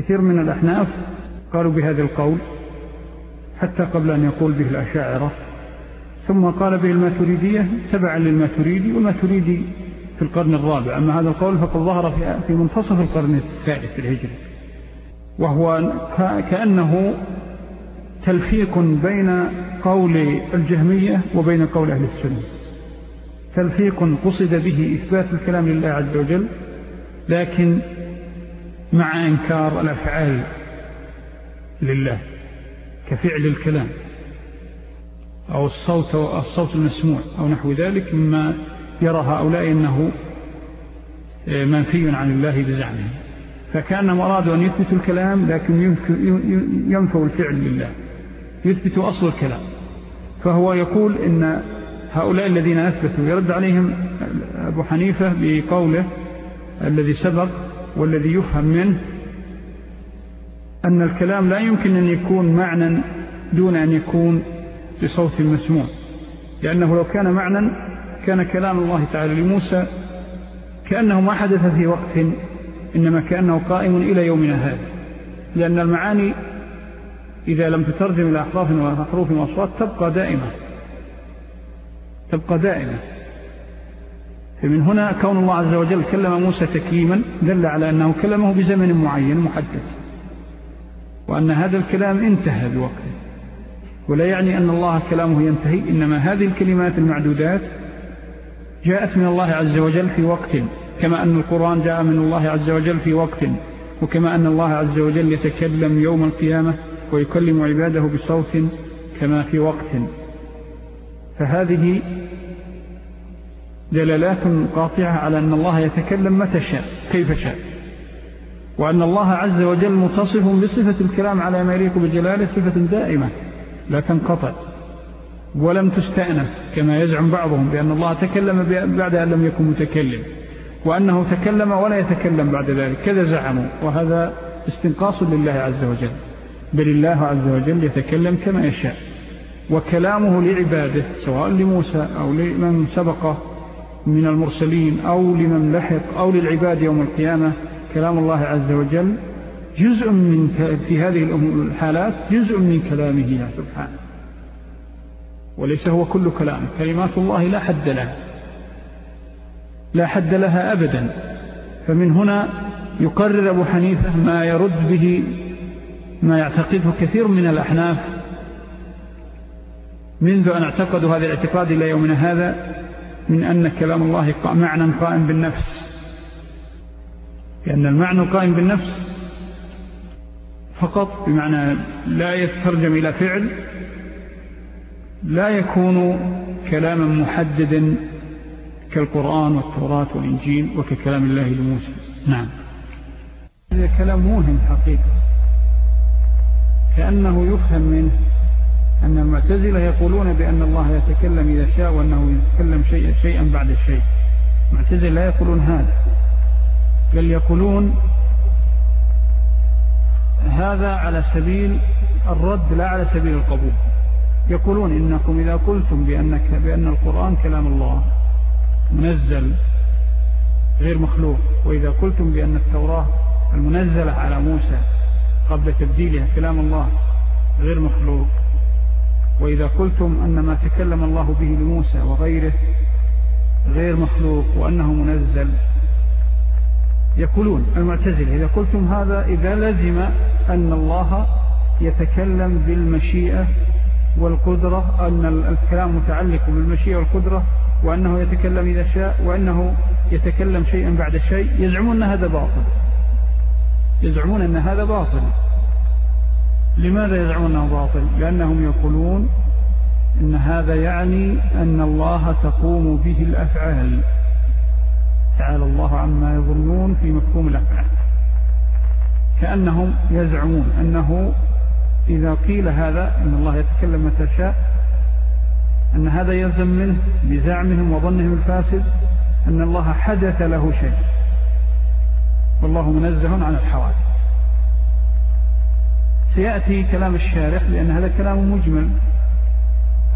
كثير من الأحناف قالوا بهذا القول حتى قبل أن يقول به الأشاعرة ثم قال به الماتريدية تبعا للماتريدي والماتريدي في القرن الرابع. أما هذا القول فقد ظهر في منتصف القرن الثالث الهجري وهو كأنه تلفيق بين قول الجهمية وبين قول أهل السنة. تلفيق قصد به إثبات الكلام لله عز وجل لكن مع إنكار الأفعال لله كفعل الكلام أو الصوت, أو الصوت المسموع أو نحو ذلك مما يرى هؤلاء أنه منفي عن الله بزعمه. فكأن مراد أن يثبتوا الكلام لكن ينفوا الفعل لله. يثبتوا أصل الكلام. فهو يقول إن هؤلاء الذين أثبتوا يرد عليهم أبو حنيفة بقوله الذي سبق والذي يفهم منه أن الكلام لا يمكن أن يكون معنى دون أن يكون بصوت مسموع. لأنه لو كان معنى كان كلام الله تعالى لموسى كأنه ما حدث في وقت إنما كأنه قائم إلى يومنا هذا. لأن المعاني إذا لم تترجم إلى أحراف وحروف وأصوات تبقى دائمة. تبقى دائمة. فمن هنا كون الله عز وجل كلم موسى تكليما دل على أنه كلمه بزمن معين محدد وأن هذا الكلام انتهى بوقته ولا يعني أن الله كلامه ينتهي إنما هذه الكلمات المعدودات جاءت من الله عز وجل في وقت كما أن القرآن جاء من الله عز وجل في وقت وكما أن الله عز وجل يتكلم يوم القيامة ويكلم عباده بصوت كما في وقت. فهذه دلالات قاطعة على أن الله يتكلم متى شاء كيف شاء. وأن الله عز وجل متصف بصفة الكلام على ما يليق بجلاله صفة دائمة لا تنقطع ولم تستأنف كما يزعم بعضهم بأن الله تكلم بعد أن لم يكن متكلم. وأنه تكلم ولا يتكلم بعد ذلك كذا زعموا. وهذا استنقاص لله عز وجل. بل الله عز وجل يتكلم كما يشاء. وكلامه لعباده سواء لموسى أو لمن سبق من المرسلين أو لمن لحق أو للعباد يوم القيامة كلام الله عز وجل جزء من في هذه الحالات جزء من كلامه سبحانه وليس هو كل كلام كلمات الله لا حد لها لا حد لها أبدا. فمن هنا يقرر أبو حنيفة ما يرد به ما يعتقده كثير من الأحناف. منذ أن اعتقدوا هذا الاعتقاد إلى يومنا هذا من أن كلام الله معنى قائم بالنفس. لأن المعنى القائم بالنفس فقط بمعنى لا يترجم إلى فعل لا يكون كلاما محددا كالقرآن والتوراة والإنجيل وككلام الله لموسى. نعم. هذا كلام موهم حقيقة. كأنه يفهم منه أن المعتزلة يقولون بأن الله يتكلم إذا شاء وأنه يتكلم شيئا, شيئا بعد الشيء. المعتزلة لا يقولون هذا. بل يقولون هذا على سبيل الرد لا على سبيل القبول. يقولون إنكم إذا قلتم بأنك بأن القرآن كلام الله منزل غير مخلوق وإذا قلتم بأن التوراة المنزلة على موسى قبل تبديلها كلام الله غير مخلوق وإذا قلتم أن ما تكلم الله به لموسى وغيره غير مخلوق وأنه منزل يقولون المعتزلة إذا قلتم هذا إذا لزم أن الله يتكلم بالمشيئة والقدرة أن الكلام متعلق بالمشيئة والقدرة وأنه يتكلم إذا شاء وأنه يتكلم شيئا بعد شيء يزعمون أن هذا باطل. يزعمون أن هذا باطل. لماذا يزعمون أنه باطل لأنهم يقولون إن هذا يعني أن الله تقوم به الأفعال. تعالى الله عما يظنون في مفهوم الأفعال. كأنهم يزعمون أنه إذا قيل هذا أن الله يتكلم متى شاء أن هذا يلزم منه بزعمهم وظنهم الفاسد أن الله حدث له شيء. والله منزه عن الحوادث. سيأتي كلام الشارح لأن هذا كلام مجمل.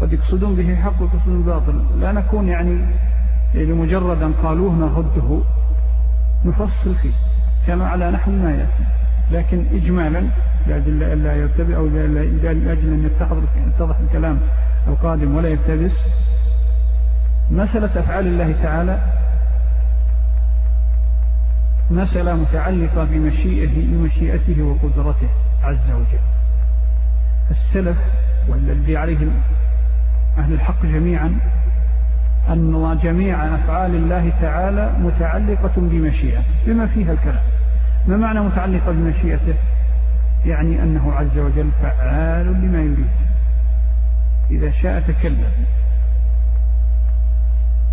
قد يقصدون به حق ويقصدون باطل. لا نكون يعني لمجرد أن قالوه نرده. نفصل فيه. كما على نحو ما يأتي. لكن إجمالا لأجل لا يرتبس أو لأجل أن يتضح الكلام القادم ولا يرتبس مسألة أفعال الله تعالى. مسألة متعلقة بمشيئته وقدرته. عز وجل. السلف والذي عليه أهل الحق جميعا أن جميع أفعال الله تعالى متعلقة بمشيئة بما فيها الكلام. ما معنى متعلقة بمشيئته؟ يعني أنه عز وجل فعال لما يريد. إذا شاء تكلم.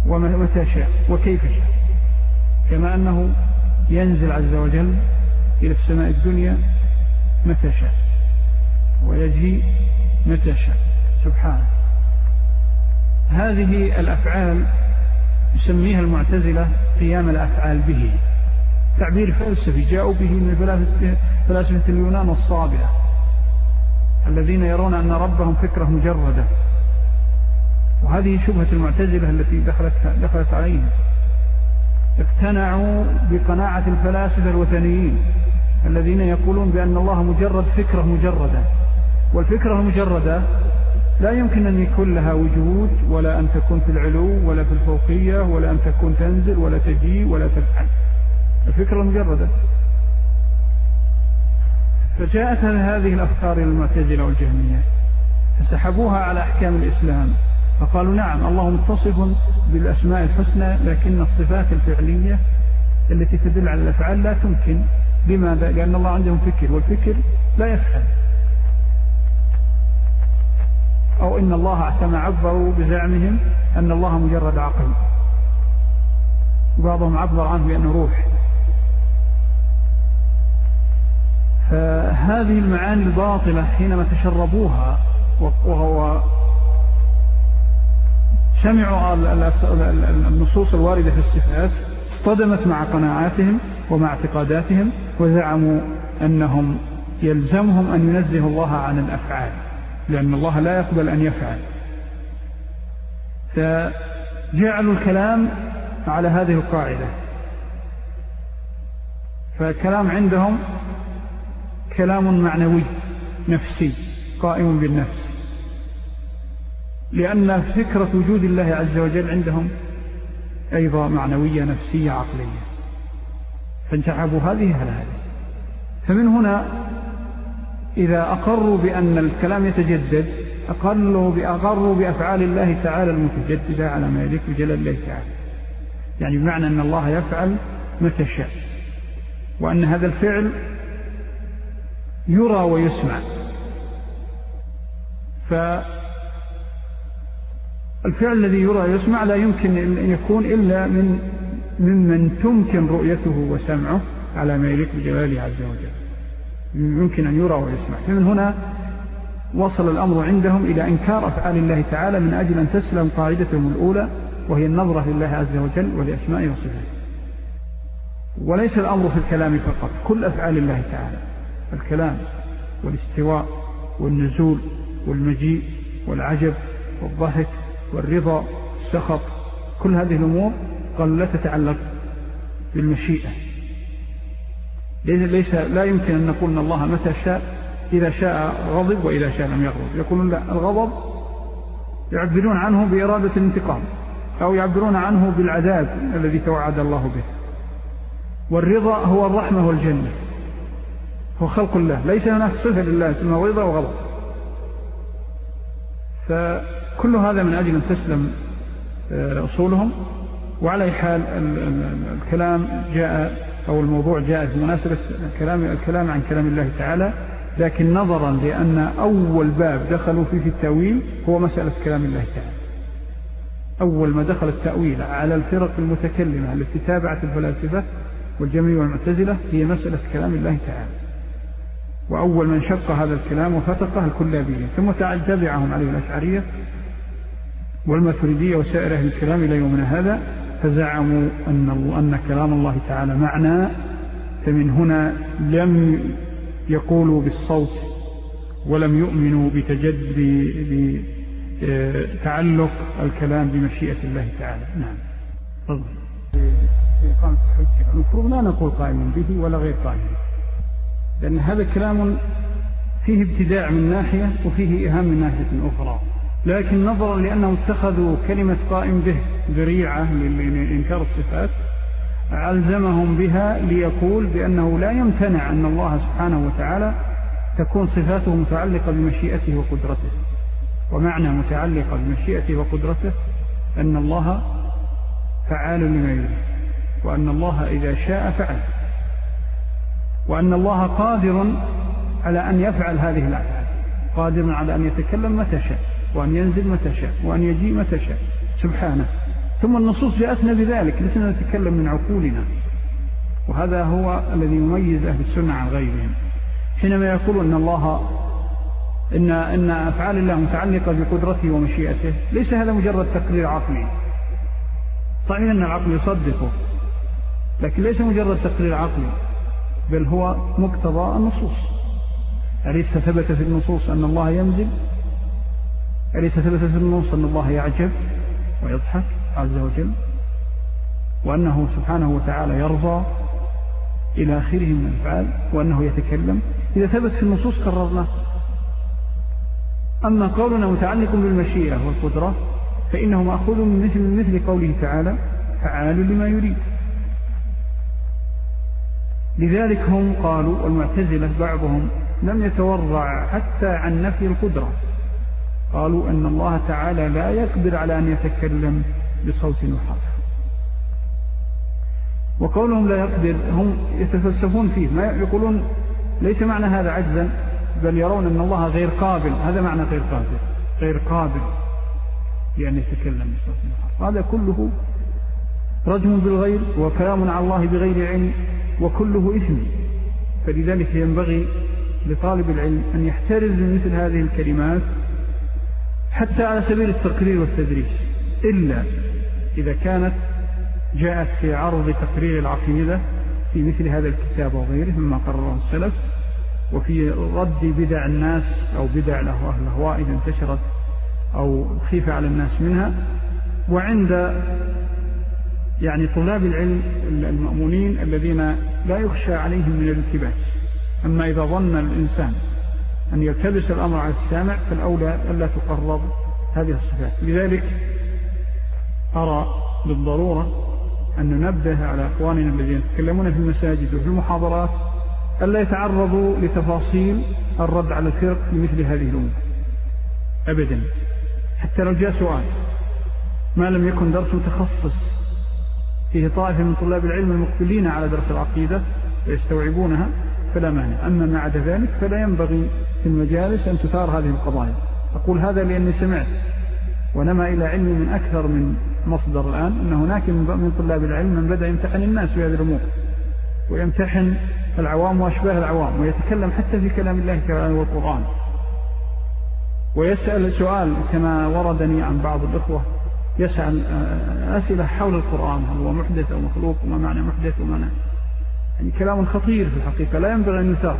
ومتى شاء؟ وكيف شاء؟ كما أنه ينزل عز وجل إلى السماء الدنيا متى شاء. ويجي متى شاء. سبحانه. هذه الأفعال يسميها المعتزلة قيام الأفعال به. تعبير فلسفي جاءوا به من فلاسفة اليونان الصابئة الذين يرون أن ربهم فكرة مجردة. وهذه شبهة المعتزلة التي دخلت, دخلت عليهم اقتنعوا بقناعة الفلاسفة الوثنيين. الذين يقولون بأن الله مجرد فكرة مجردة. والفكرة المجردة لا يمكن أن يكون لها وجود ولا أن تكون في العلو ولا في الفوقية ولا أن تكون تنزل ولا تجي ولا تفعل. الفكرة المجردة. فجاءت هذه الأفكار المعتزلة والجهمية. فسحبوها على أحكام الإسلام. فقالوا نعم الله متصف بالأسماء الحسنى لكن الصفات الفعلية التي تدل على الأفعال لا تمكن. لماذا؟ لأن الله عندهم فكر والفكر لا يفعل أو إن الله اعتمى عبروا بزعمهم أن الله مجرد عقل بعضهم عبر عنه بأنه روح فهذه المعاني الباطلة حينما تشربوها وهو سمعوا النصوص الواردة في الصفات اصطدمت مع قناعاتهم ومع اعتقاداتهم وزعموا أنهم يلزمهم أن ينزه الله عن الأفعال لأن الله لا يقبل أن يفعل. فجعلوا الكلام على هذه القاعدة. فالكلام عندهم كلام معنوي نفسي قائم بالنفس. لأن فكرة وجود الله عز وجل عندهم أيضا معنوية نفسية عقلية. فانتعبوا هذه على هذه. فمن هنا إذا أقروا بأن الكلام يتجدد أقروا بأفعال الله تعالى المتجددة على ما يليك بجلال الله تعالى. يعني بمعنى أن الله يفعل متى شاء. وأن هذا الفعل يرى ويسمع. فالفعل الذي يرى ويسمع لا يمكن أن يكون إلا من ممن تمكن رؤيته وسمعه على ما يليك بجلاله عز وجل. يمكن أن يرى ويسمع. فمن هنا وصل الأمر عندهم إلى إنكار أفعال الله تعالى من أجل أن تسلم قاعدتهم الأولى وهي النظرة لله عز وجل ولأسمائه وصفاته. وليس الأمر في الكلام فقط كل أفعال الله تعالى. الكلام والاستواء والنزول والمجيء والعجب والضحك والرضا والسخط كل هذه الأمور قالوا لا تتعلق بالمشيئة. ليس لا يمكن أن نقول أن الله متى شاء إذا شاء غضب وإذا شاء لم يغضب. يقولون لا الغضب يعبرون عنه بإرادة الانتقام أو يعبرون عنه بالعذاب الذي توعد الله به. والرضا هو الرحمة والجنة. هو خلق الله. ليس هناك صفة لله اسمه رضا وغضب. فكل هذا من أجل أن تسلم آه، أصولهم. وعلى حال الكلام جاء أو الموضوع جاء في مناسبة الكلام, الكلام عن كلام الله تعالى لكن نظرا لأن أول باب دخلوا فيه في التأويل هو مسألة كلام الله تعالى. أول ما دخل التأويل على الفرق المتكلمة التي تابعت الفلاسفة والجميع والمعتزلة هي مسألة كلام الله تعالى. وأول من شق هذا الكلام وفتقه الكلابية ثم تبعهم عليه الأشعرية والمثردية وسائر أهل الكلام إلى يومنا هذا. فزعموا أن, أن كلام الله تعالى معنى فمن هنا لم يقولوا بالصوت ولم يؤمنوا بتجد بتعلق الكلام بمشيئة الله تعالى. نعم. الحجة المفروض لا نقول قائم به ولا غير قائم به. لأن هذا كلام فيه ابتداع من ناحية وفيه إهام من ناحية أخرى. لكن نظرا لأنهم اتخذوا كلمة قائم به ذريعة لإنكار الصفات ألزمهم بها ليقول بأنه لا يمتنع أن الله سبحانه وتعالى تكون صفاته متعلقة بمشيئته وقدرته. ومعنى متعلقة بمشيئته وقدرته أن الله فعال لما يريد وأن الله إذا شاء فعل وأن الله قادر على أن يفعل هذه الأفعال قادر على أن يتكلم متى شاء. وأن ينزل متى شاء وأن يجيء متى شاء. سبحانه. ثم النصوص جاءتنا بذلك. لسنا نتكلم من عقولنا. وهذا هو الذي يميز أهل السنة عن غيرهم. حينما يقول أن الله إن, إن أفعال الله متعلقة بقدرته ومشيئته ليس هذا مجرد تقرير عقلي. صحيح أن العقل يصدقه لكن ليس مجرد تقرير عقلي بل هو مقتضى النصوص. أليس ثبت في النصوص أن الله ينزل؟ أليس ثبت في النصوص أن الله يعجب ويضحك عز وجل وأنه سبحانه وتعالى يرضى إلى آخره من الفعال وأنه يتكلم؟ إذا ثبت في النصوص قررنا أما قولنا متعلق بالمشيئة والقدرة فإنه مأخوذ من مثل, من مثل قوله تعالى فعال لما يريد لذلك هم قالوا والمعتزلة بعضهم لم يتورع حتى عن نفي القدرة. قالوا أن الله تعالى لا يقدر على أن يتكلم بصوت وحرف. وقولهم لا يقدر هم يتفلسفون فيه ما يقولون ليس معنى هذا عجزا بل يرون أن الله غير قابل. هذا معنى غير قادر غير قابل لأن يتكلم بصوت وحرف. هذا كله رجم بالغير وكلام على الله بغير علم وكله اسم فلذلك ينبغي لطالب العلم أن يحترز من مثل هذه الكلمات حتى على سبيل التقرير والتدريس. إلا إذا كانت جاءت في عرض تقرير العقيدة في مثل هذا الكتاب وغيره مما قرره السلف وفي رد بدع الناس أو بدع الأهواء إذا انتشرت أو خيف على الناس منها. وعند يعني طلاب العلم المأمونين الذين لا يخشى عليهم من الالتباس. أما إذا ظن الإنسان أن يلتبس الأمر على السامع فالأولى ألا تقرب هذه الصفات. لذلك أرى بالضرورة أن ننبه على أخواننا الذين يتكلمون في المساجد وفي المحاضرات ألا يتعرضوا لتفاصيل الرد على الفرق في مثل هذه الأمور. أبدا. حتى لو جاء سؤال ما لم يكن درس متخصص فيه طائفة من طلاب العلم المقبلين على درس العقيدة ويستوعبونها فلا مانع. أما ما عدا ذلك فلا ينبغي في المجالس أن تثار هذه القضايا. أقول هذا لأني سمعت ونما إلى علمي من أكثر من مصدر الآن أن هناك من طلاب العلم من بدأ يمتحن الناس في هذه الأمور ويمتحن العوام وأشباه العوام ويتكلم حتى في كلام الله تعالى والقرآن. ويسأل سؤال كما وردني عن بعض الإخوة يسأل أسئلة حول القرآن هل هو محدث أو مخلوق وما معنى محدث وما معنى يعني كلام خطير في الحقيقة لا ينبغي أن يثار.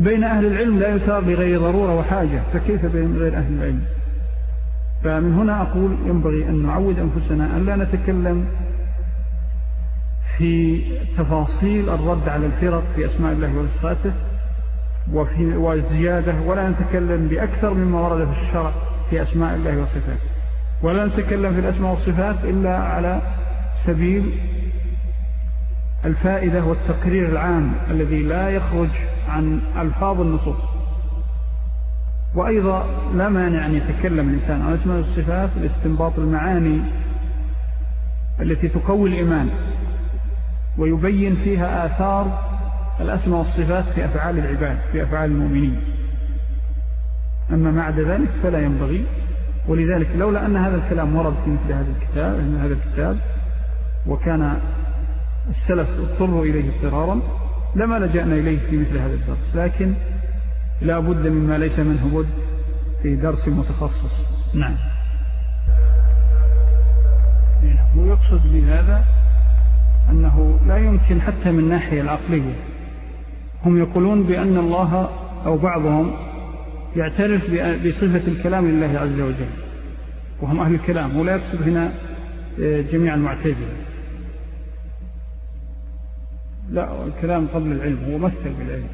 بين أهل العلم لا يثار بغير ضرورة وحاجة فكيف بين غير أهل العلم؟ فمن هنا أقول ينبغي أن نعود أنفسنا أن لا نتكلم في تفاصيل الرد على الفرق في أسماء الله وصفاته وفي وزيادة ولا نتكلم بأكثر مما ورد في الشرع في أسماء الله وصفاته. ولا نتكلم في الأسماء والصفات إلا على سبيل الفائدة والتقرير العام الذي لا يخرج عن ألفاظ النصوص. وأيضا لا مانع أن يتكلم الإنسان عن أسماء الصفات لاستنباط المعاني التي تقوي الإيمان ويبين فيها آثار الأسماء والصفات في أفعال العباد في أفعال المؤمنين. أما ما عدا ذلك فلا ينبغي ولذلك لولا أن هذا الكلام ورد في مثل هذا الكتاب هذا الكتاب وكان السلف اضطروا إليه اضطرارا لما لجأنا إليه في مثل هذا الدرس لكن لا بد مما ليس منه بد في درس متخصص. نعم. ويقصد بهذا أنه لا يمكن حتى من ناحية العقلية. هم يقولون بأن الله أو بعضهم يعترف بصفة الكلام لله عز وجل وهم أهل الكلام ولا يقصد هنا آه، جميع المعتزلة. لا الكلام قبل العلم هو مثل بالعلم.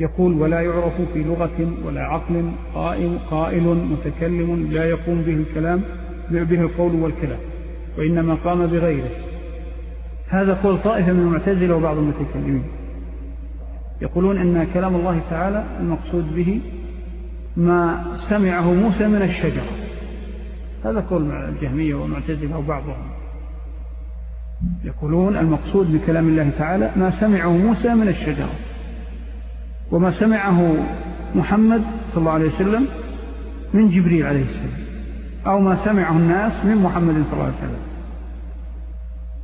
يقول ولا يعرف في لغة ولا عقل قائم قائل متكلم لا يقوم به الكلام به القول والكلام وإنما قام بغيره. هذا قول طائفة من المعتزلة وبعض المتكلمين. يقولون أن كلام الله تعالى المقصود به ما سمعه موسى من الشجرة. هذا قول الجهمية والمعتزلة وبعضهم. يقولون المقصود بكلام الله تعالى ما سمعه موسى من الشجرة. وما سمعه محمد صلى الله عليه وسلم من جبريل عليه السلام. أو ما سمعه الناس من محمد صلى الله عليه وسلم.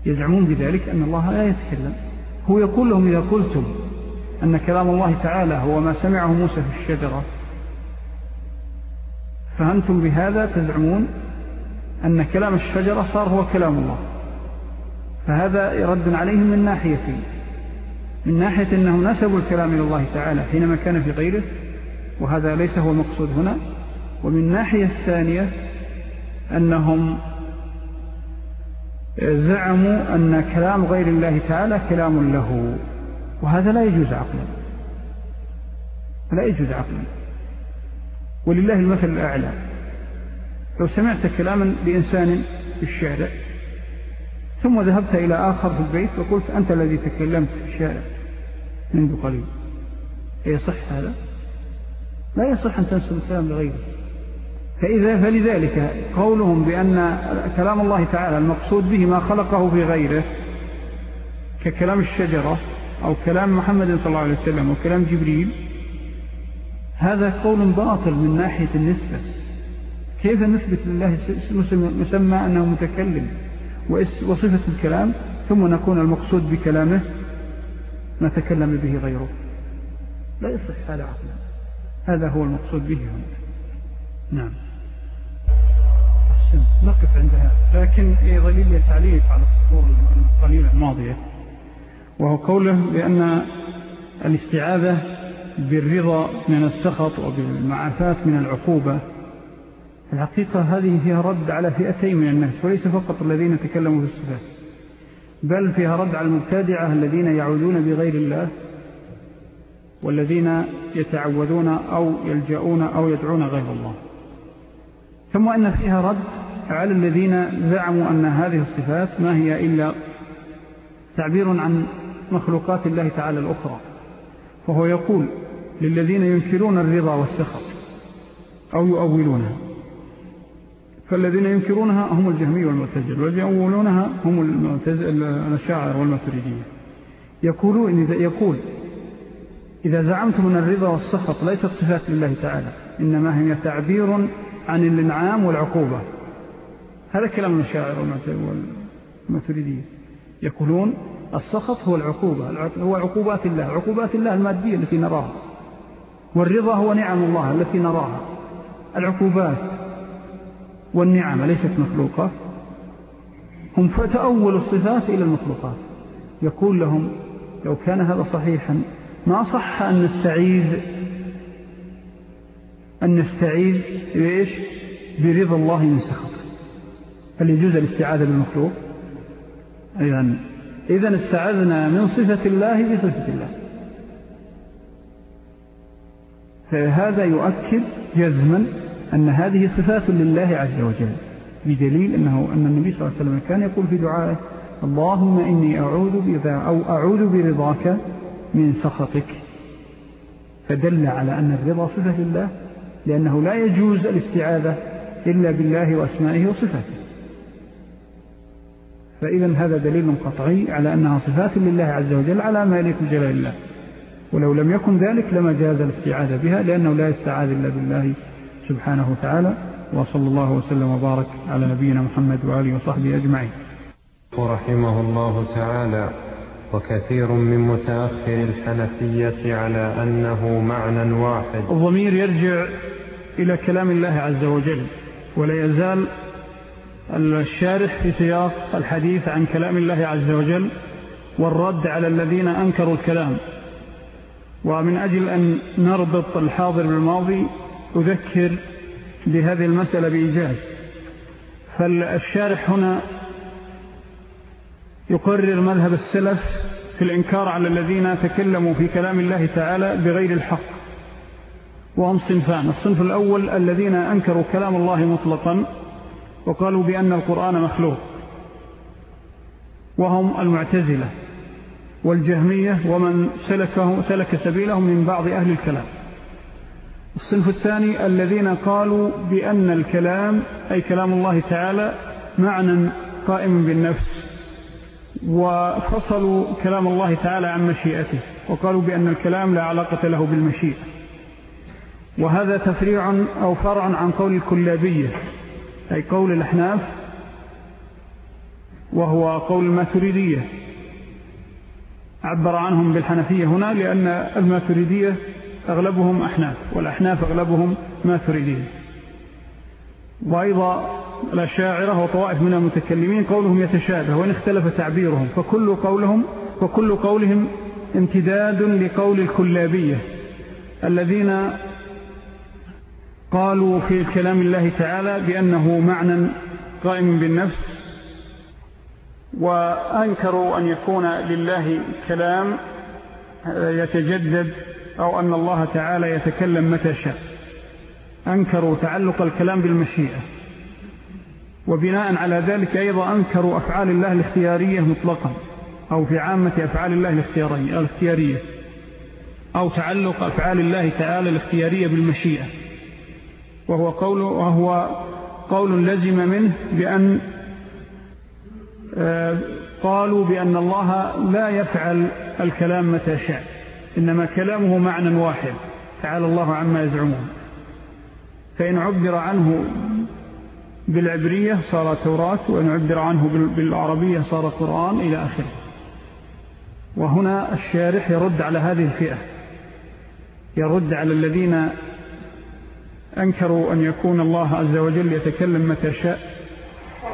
يزعمون بذلك أن الله لا يتكلم. هو يقول لهم إذا قلتم أن كلام الله تعالى هو ما سمعه موسى في الشجرة فأنتم بهذا تزعمون أن كلام الشجرة صار هو كلام الله. فهذا يرد عليهم من ناحيتين من ناحية أنهم نسبوا الكلام إلى الله تعالى حينما كان في غيره وهذا ليس هو المقصود هنا. ومن ناحية الثانية أنهم زعموا أن كلام غير الله تعالى كلام له وهذا لا يجوز عقلا. لا يجوز عقلا. ولله المثل الأعلى. لو سمعت كلاما لإنسان في الشارع ثم ذهبت إلى آخر في البيت وقلت أنت الذي تكلمت في الشارع منذ قليل. يصح هذا؟ لا يصح أن تنسب الكلام لغيره. فإذا فلذلك قولهم بأن كلام الله تعالى المقصود به ما خلقه في غيره ككلام الشجرة أو كلام محمد صلى الله عليه وسلم وكلام جبريل هذا قول باطل من ناحية النسبة. كيف نثبت لله مسمى أنه متكلم؟ وصفة الكلام ثم نكون المقصود بكلامه ما تكلم به غيره. لا يصح هذا عقلا هذا هو المقصود به هنا. نعم. نقف عند هذا لكن يظل لي تعليق على السطور القليلة الماضية. وهو قوله بأن الاستعاذة بالرضا من السخط وبالمعافات من العقوبة. الحقيقة هذه فيها رد على فئتين من الناس وليس فقط الذين تكلموا في الصفات. بل فيها رد على المبتدعة الذين يعودون بغير الله والذين يتعوذون أو يلجؤون أو يدعون غير الله. ثم أن فيها رد على الذين زعموا أن هذه الصفات ما هي إلا تعبير عن مخلوقات الله تعالى الأخرى. فهو يقول للذين ينكرون الرضا والسخط أو يؤولونها. فالذين ينكرونها هم الجهمي والمعتزل والذين يؤولونها هم الشاعر والماتريدية يقولون إذا يقول إذا زعمتم أن الرضا والسخط ليست صفات لله تعالى إنما هي تعبير عن الإنعام والعقوبة. هذا كلام الشاعر والماتريدية يقولون السخط هو العقوبة هو عقوبات الله عقوبات الله المادية التي نراها والرضا هو نعم الله التي نراها. العقوبات والنعم ليست مخلوقة. هم فتأول الصفات إلى المخلوقات. يقول لهم لو كان هذا صحيحا ما صح أن نستعيذ أن نستعيذ بإيش؟ برضا الله من سخط. هل يجوز الاستعاذة بالمخلوق؟ إذن إذن استعذنا من صفة الله بصفة الله. فهذا يؤكد جزما أن هذه صفات لله عز وجل بدليل أنه أن النبي صلى الله عليه وسلم كان يقول في دعائه اللهم إني أعوذ برضا أو أعوذ برضاك من سخطك. فدل على أن الرضا صفة لله لأنه لا يجوز الاستعاذة إلا بالله وأسمائه وصفاته. فإذا هذا دليل قطعي على أنها صفات لله عز وجل على ما يليك جلال الله. ولو لم يكن ذلك لما جاز الاستعاذة بها لأنه لا يستعاذ إلا بالله سبحانه وتعالى وصلى الله وسلم وبارك على نبينا محمد وآله وصحبه أجمعين. رحمه الله تعالى وكثير من متأخر الحنفية على أنه معنى واحد. الضمير يرجع إلى كلام الله عز وجل ولا يزال الشارح في سياق الحديث عن كلام الله عز وجل والرد على الذين أنكروا الكلام. ومن أجل أن نربط الحاضر بالماضي أذكر بهذه المسألة بإيجاز. فالشارح هنا يقرر مذهب السلف في الإنكار على الذين تكلموا في كلام الله تعالى بغير الحق. وهم صنفان الصنف الأول الذين أنكروا كلام الله مطلقا وقالوا بأن القرآن مخلوق. وهم المعتزلة والجهمية ومن سلكه سلك سبيلهم من بعض أهل الكلام. الصنف الثاني الذين قالوا بأن الكلام أي كلام الله تعالى معنى قائم بالنفس وفصلوا كلام الله تعالى عن مشيئته وقالوا بأن الكلام لا علاقة له بالمشيئة. وهذا تفريع أو فرع عن قول الكلابية أي قول الأحناف وهو قول الماتريدية. عبر عنهم بالحنفية هنا لأن الماتريدية أغلبهم أحناف والأحناف أغلبهم ماتريدية. وأيضا الأشاعرة وطوائف من المتكلمين قولهم يتشابه وإن اختلف تعبيرهم فكل قولهم وكل قولهم امتداد لقول الكلابية الذين قالوا في كلام الله تعالى بأنه معنى قائم بالنفس وأنكروا أن يكون لله كلام يتجدد أو أن الله تعالى يتكلم متى شاء. أنكروا تعلق الكلام بالمشيئة. وبناء على ذلك أيضا أنكروا أفعال الله الاختيارية مطلقا أو في عامة أفعال الله الاختيارية أو تعلق أفعال الله تعالى الاختيارية بالمشيئة. وهو قول, وهو قول لزم منه بأن آه، قالوا بأن الله لا يفعل الكلام متى شاء. إنما كلامه معنى واحد تعالى الله عما يزعمون. فإن عبر عنه بالعبرية صار توراة وإن عبر عنه بالعربية صار قرآن إلى آخره. وهنا الشارح يرد على هذه الفئة. يرد على الذين أنكروا أن يكون الله عز وجل يتكلم متى شاء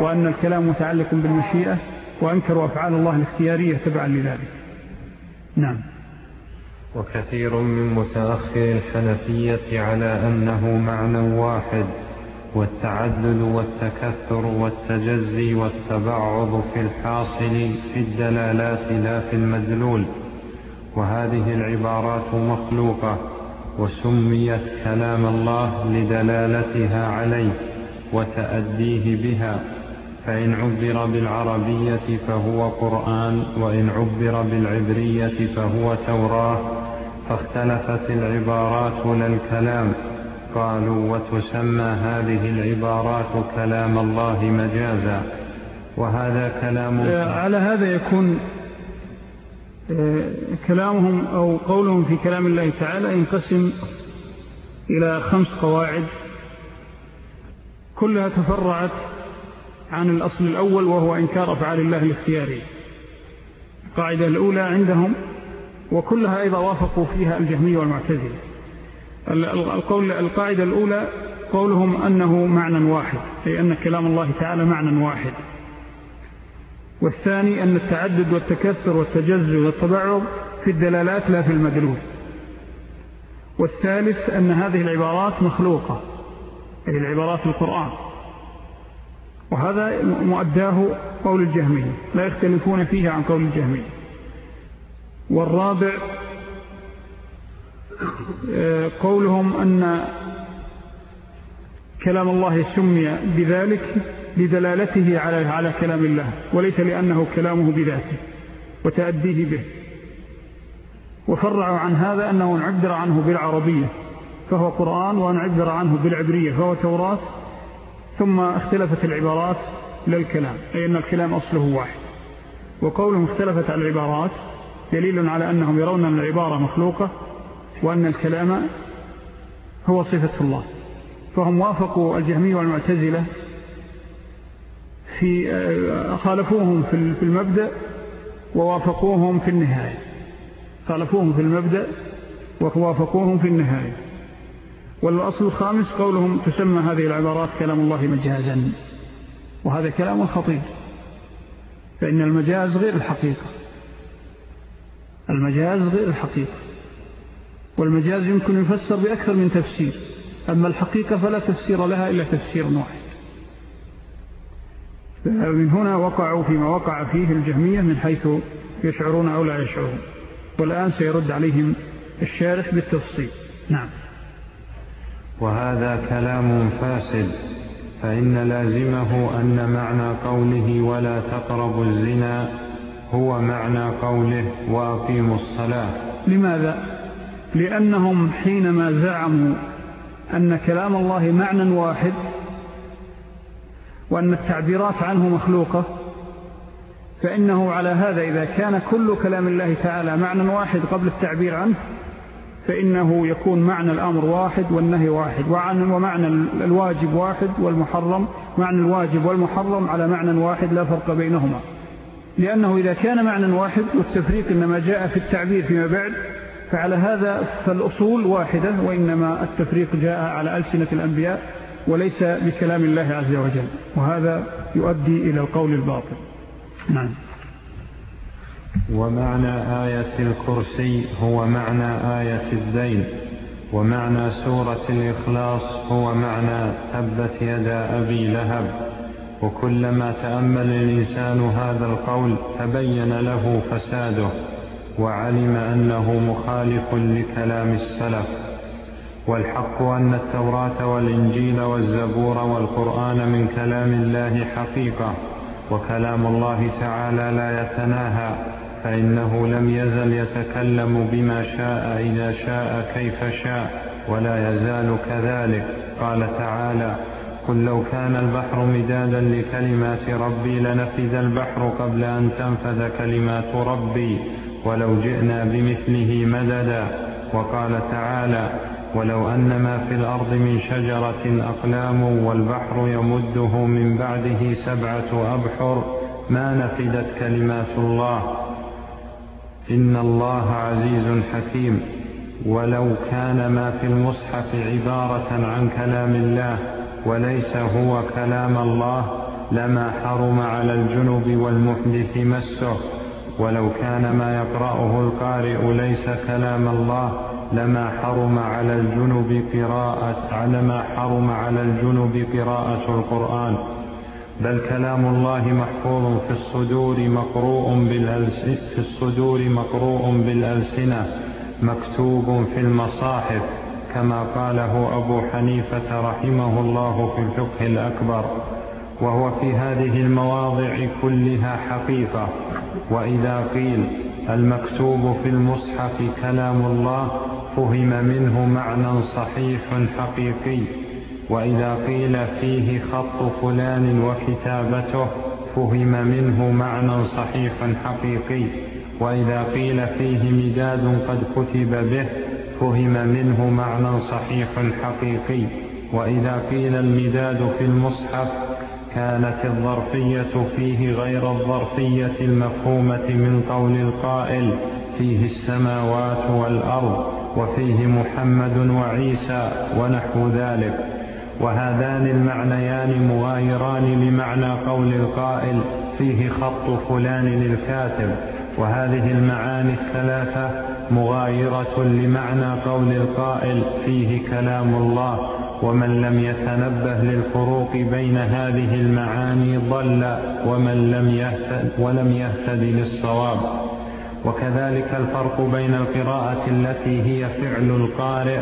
وأن الكلام متعلق بالمشيئة وأنكروا أفعال الله الاختيارية تبعا لذلك. نعم. وكثير من متأخر الحنفية على أنه معنى واحد والتعدد والتكثر والتجزي والتبعض في الحاصل في الدلالات لا في المدلول. وهذه العبارات مخلوقة وسميت كلام الله لدلالتها عليه وتأديه بها. فإن عبر بالعربية فهو قرآن وإن عبر بالعبرية فهو توراة. فاختلفت العبارات لا الكلام. قالوا وتسمى هذه العبارات كلام الله مجازا. وهذا كلام على هذا يكون آه، كلامهم أو قولهم في كلام الله تعالى ينقسم إلى خمس قواعد. كلها تفرعت عن الأصل الأول وهو إنكار أفعال الله الاختياري القاعدة الأولى عندهم وكلها أيضا وافقوا فيها الجهمية والمعتزلة. القول القاعدة الأولى قولهم أنه معنى واحد أي أن كلام الله تعالى معنى واحد. والثاني أن التعدد والتكسر والتجزر والتبعض في الدلالات لا في المدلول. والثالث أن هذه العبارات مخلوقة أي العبارات القرآن. وهذا مؤداه قول الجهمية لا يختلفون فيه عن قول الجهمية. والرابع آه، قولهم أن كلام الله سمي بذلك لدلالته على على كلام الله وليس لأنه كلامه بذاته وتأديه به. وفرعوا عن هذا أنه نعبر عنه بالعربية فهو قرآن ونعبر عنه بالعبرية فهو توراة ثم اختلفت العبارات للكلام أي أن الكلام أصله واحد. وقولهم اختلفت العبارات دليل على أنهم يرون أن العبارة مخلوقة وأن الكلام هو صفة الله. فهم وافقوا الجهمية والمعتزلة في آه، خالفوهم في المبدأ ووافقوهم في النهاية. خالفوهم في المبدأ ووافقوهم في النهاية. والأصل الخامس قولهم تسمى هذه العبارات كلام الله مجازا. وهذا كلام خطير. فإن المجاز غير الحقيقة. المجاز غير الحقيقة. والمجاز يمكن يفسر بأكثر من تفسير أما الحقيقة فلا تفسير لها إلا تفسير واحد. من هنا وقعوا فيما وقع فيه الجهمية من حيث يشعرون أو لا يشعرون. والآن سيرد عليهم الشارح بالتفصيل. نعم. وهذا كلام فاسد فإن لازمه أن معنى قوله ولا تقربوا الزنا هو معنى قوله وأقيموا الصلاة لماذا؟ لأنهم حينما زعموا أن كلام الله معنى واحد وأن التعبيرات عنه مخلوقة فإنه على هذا إذا كان كل كلام الله تعالى معنى واحد قبل التعبير عنه فإنه يكون معنى الأمر واحد والنهي واحد ومعنى الواجب واحد والمحرم معنى الواجب والمحرم على معنى واحد لا فرق بينهما لأنه إذا كان معنى واحد والتفريق إنما جاء في التعبير فيما بعد فعلى هذا فالأصول واحدة وإنما التفريق جاء على ألسنة الأنبياء وليس بكلام الله عز وجل وهذا يؤدي إلى القول الباطل. نعم. ومعنى آية الكرسي هو معنى آية الدين ومعنى سورة الإخلاص هو معنى تبت يدا أبي لهب. وكلما تأمل الإنسان هذا القول تبين له فساده وعلم أنه مخالف لكلام السلف. والحق أن التوراة والإنجيل والزبور والقرآن من كلام الله حقيقة وكلام الله تعالى لا يتناهى فإنه لم يزل يتكلم بما شاء إذا شاء كيف شاء ولا يزال كذلك. قال تعالى قل لو كان البحر مدادا لكلمات ربي لنفذ البحر قبل أن تنفذ كلمات ربي ولو جئنا بمثله مددا. وقال تعالى ولو أن ما في الأرض من شجرة أقلام والبحر يمده من بعده سبعة أبحر ما نفدت كلمات الله. إن الله عزيز حكيم. ولو كان ما في المصحف عبارة عن كلام الله وليس هو كلام الله لما حرم على الجنب والمحدث مسه. ولو كان ما يقرأه القارئ ليس كلام الله لما حرم على الجنب قراءة على ما حرم على الجنب قراءة القرآن. بل كلام الله محفوظ في الصدور مقروء في الصدور مقروء بالألسنة مكتوب في المصاحف. كما قاله أبو حنيفة رحمه الله في الفقه الأكبر وهو في هذه المواضع كلها حقيقة. وإذا قيل المكتوب في المصحف كلام الله فهم منه معنى صحيح حقيقي. وإذا قيل فيه خط فلان وكتابته فهم منه معنى صحيح حقيقي. وإذا قيل فيه مداد قد كتب به فهم منه معنى صحيح حقيقي. وإذا قيل المداد في المصحف كانت الظرفية فيه غير الظرفية المفهومة من قول القائل فيه السماوات والأرض وفيه محمد وعيسى ونحو ذلك. وهذان المعنيان مغايران لمعنى قول القائل فيه خط فلان الكاتب وهذه المعاني الثلاثة مغايرة لمعنى قول القائل فيه كلام الله ومن لم يتنبه للفروق بين هذه المعاني ضل ومن لم يهتد ولم يهتد للصواب. وكذلك الفرق بين القراءة التي هي فعل القارئ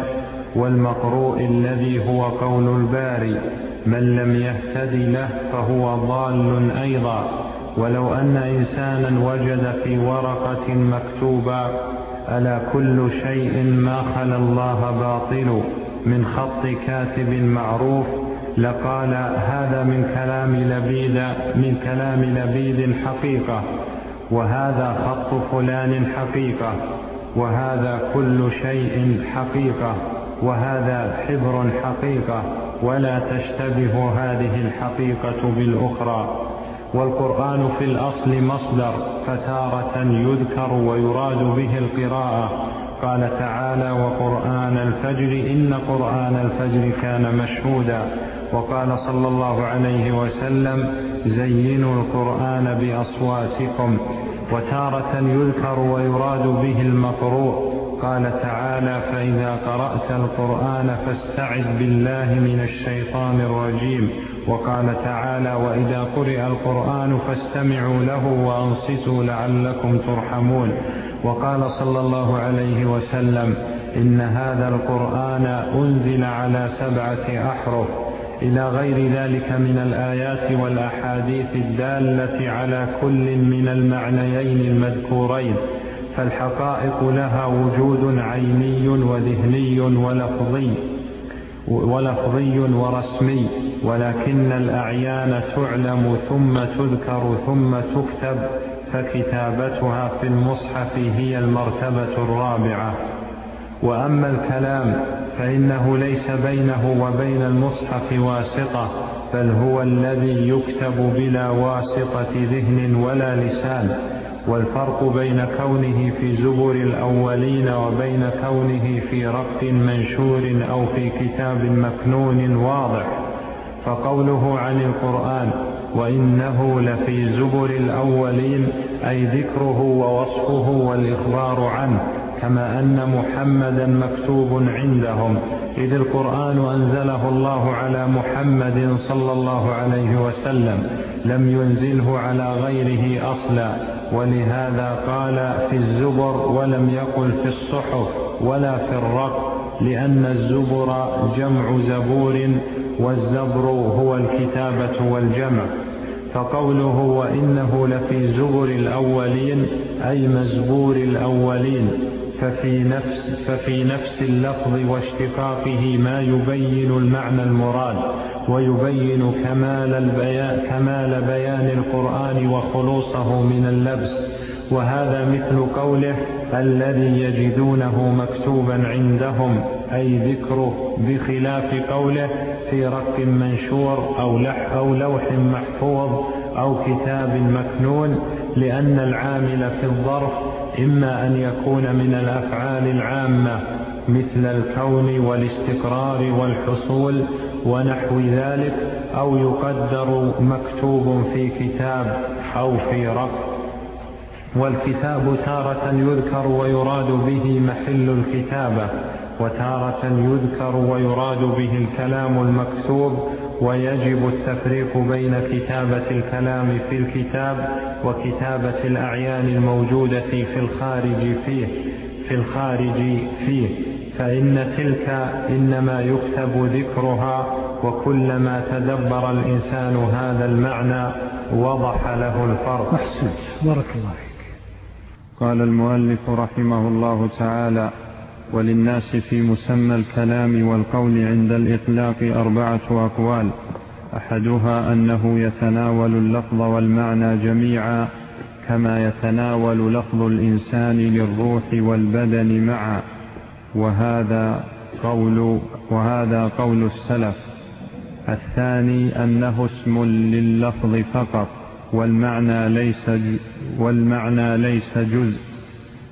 والمقروء الذي هو قول الباري من لم يهتد له فهو ضال أيضا. ولو أن إنسانا وجد في ورقة مكتوبا ألا كل شيء ما خلا الله باطل؟ من خط كاتب معروف لقال هذا من كلام لبيد من كلام لبيد حقيقة وهذا خط فلان حقيقة وهذا كل شيء حقيقة وهذا حبر حقيقة ولا تشتبه هذه الحقيقة بالأخرى. والقرآن في الأصل مصدر فتارة يذكر ويراد به القراءة. قال تعالى وقرآن الفجر إن قرآن الفجر كان مشهودا. وقال صلى الله عليه وسلم زينوا القرآن بأصواتكم. وتارة يذكر ويراد به المقروء. قال تعالى فإذا قرأت القرآن فاستعذ بالله من الشيطان الرجيم. وقال تعالى وإذا قرئ القرآن فاستمعوا له وأنصتوا لعلكم ترحمون. وقال صلى الله عليه وسلم إن هذا القرآن أنزل على سبعة أحرف. إلى غير ذلك من الآيات والأحاديث الدالة على كل من المعنيين المذكورين. فالحقائق لها وجود عيني وذهني ولفظي. ولفظي ورسمي ولكن الأعيان تعلم ثم تذكر ثم تكتب فكتابتها في المصحف هي المرتبة الرابعة. وأما الكلام فإنه ليس بينه وبين المصحف واسطة بل هو الذي يكتب بلا واسطة ذهن ولا لسان. والفرق بين كونه في زبر الأولين وبين كونه في رق منشور أو في كتاب مكنون واضح. فقوله عن القرآن وإنه لفي زبر الأولين أي ذكره ووصفه والإخبار عنه. كما أن محمدا مكتوب عندهم. إذ القرآن أنزله الله على محمد صلى الله عليه وسلم لم ينزله على غيره أصلا. ولهذا قال في الزبر ولم يقل في الصحف ولا في الرق لأن الزبر جمع زبور والزبر هو الكتابة والجمع. فقوله وإنه لفي زبر الأولين أي مزبور الأولين ففي نفس, ففي نفس اللفظ واشتقاقه ما يبين المعنى المراد ويبين كمال, البيان كمال بيان القرآن وخلوصه من اللبس. وهذا مثل قوله الذي يجدونه مكتوبا عندهم أي ذكره بخلاف قوله في رق منشور أو, لح أو لوح محفوظ أو كتاب مكنون لأن العامل في الظرف إما أن يكون من الأفعال العامة مثل الكون والاستقرار والحصول ونحو ذلك أو يقدر مكتوب في كتاب أو في رق. والكتاب تارة يذكر ويراد به محل الكتابة وتارة يذكر ويراد به الكلام المكتوب ويجب التفريق بين كتابة الكلام في الكتاب وكتابة الأعيان الموجودة في الخارج فيه في الخارج فيه. فإن تلك إنما يكتب ذكرها وكلما تدبر الإنسان هذا المعنى وضح له الفرق. أحسن. بارك الله فيك. قال المؤلف رحمه الله تعالى وللناس في مسمى الكلام والقول عند الإطلاق أربعة أقوال. أحدها أنه يتناول اللفظ والمعنى جميعا كما يتناول لفظ الإنسان للروح والبدن معا. وهذا قول, وهذا قول السلف. الثاني أنه اسم لللفظ فقط والمعنى ليس والمعنى ليس جزء.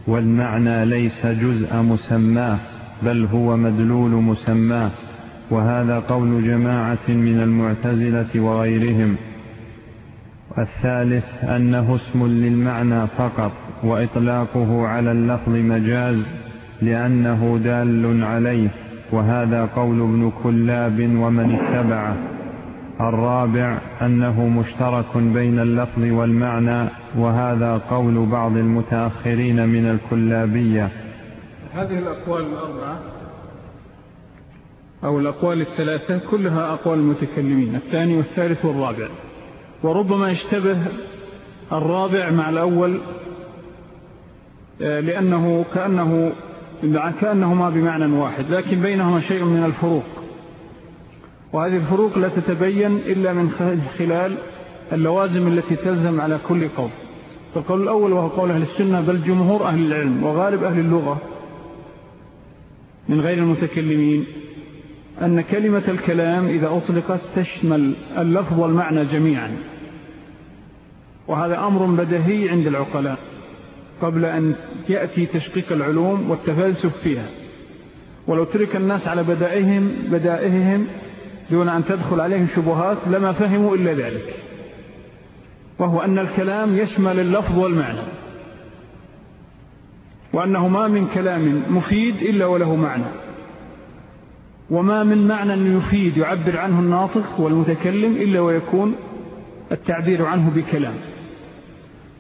والمعنى ليس جزء مسماه بل هو مدلول مسماه وهذا قول جماعة من المعتزلة وغيرهم. الثالث أنه اسم للمعنى فقط وإطلاقه على اللفظ مجاز لأنه دال عليه وهذا قول ابن كلاب ومن اتبعه. الرابع أنه مشترك بين اللفظ والمعنى وهذا قول بعض المتأخرين من الكلابية. هذه الأقوال الأربعة أو الأقوال الثلاثة كلها أقوال المتكلمين الثاني والثالث والرابع. وربما يشتبه الرابع مع الأول آه، لأنه كأنه كأنهما بمعنى واحد لكن بينهما شيء من الفروق. وهذه الفروق لا تتبين إلا من خلال اللوازم التي تلزم على كل قول. فالقول الأول وهو قول أهل السنة بل جمهور أهل العلم وغالب أهل اللغة من غير المتكلمين أن كلمة الكلام إذا أطلقت تشمل اللفظ والمعنى جميعا. وهذا أمر بدهي عند العقلاء قبل أن يأتي تشقيق العلوم والتفلسف فيها. ولو ترك الناس على بدائهم بدائهم دون أن تدخل عليهم شبهات لما فهموا إلا ذلك. وهو أن الكلام يشمل اللفظ والمعنى وأنه ما من كلام مفيد إلا وله معنى وما من معنى يفيد يعبر عنه الناطق والمتكلم إلا ويكون التعبير عنه بكلام.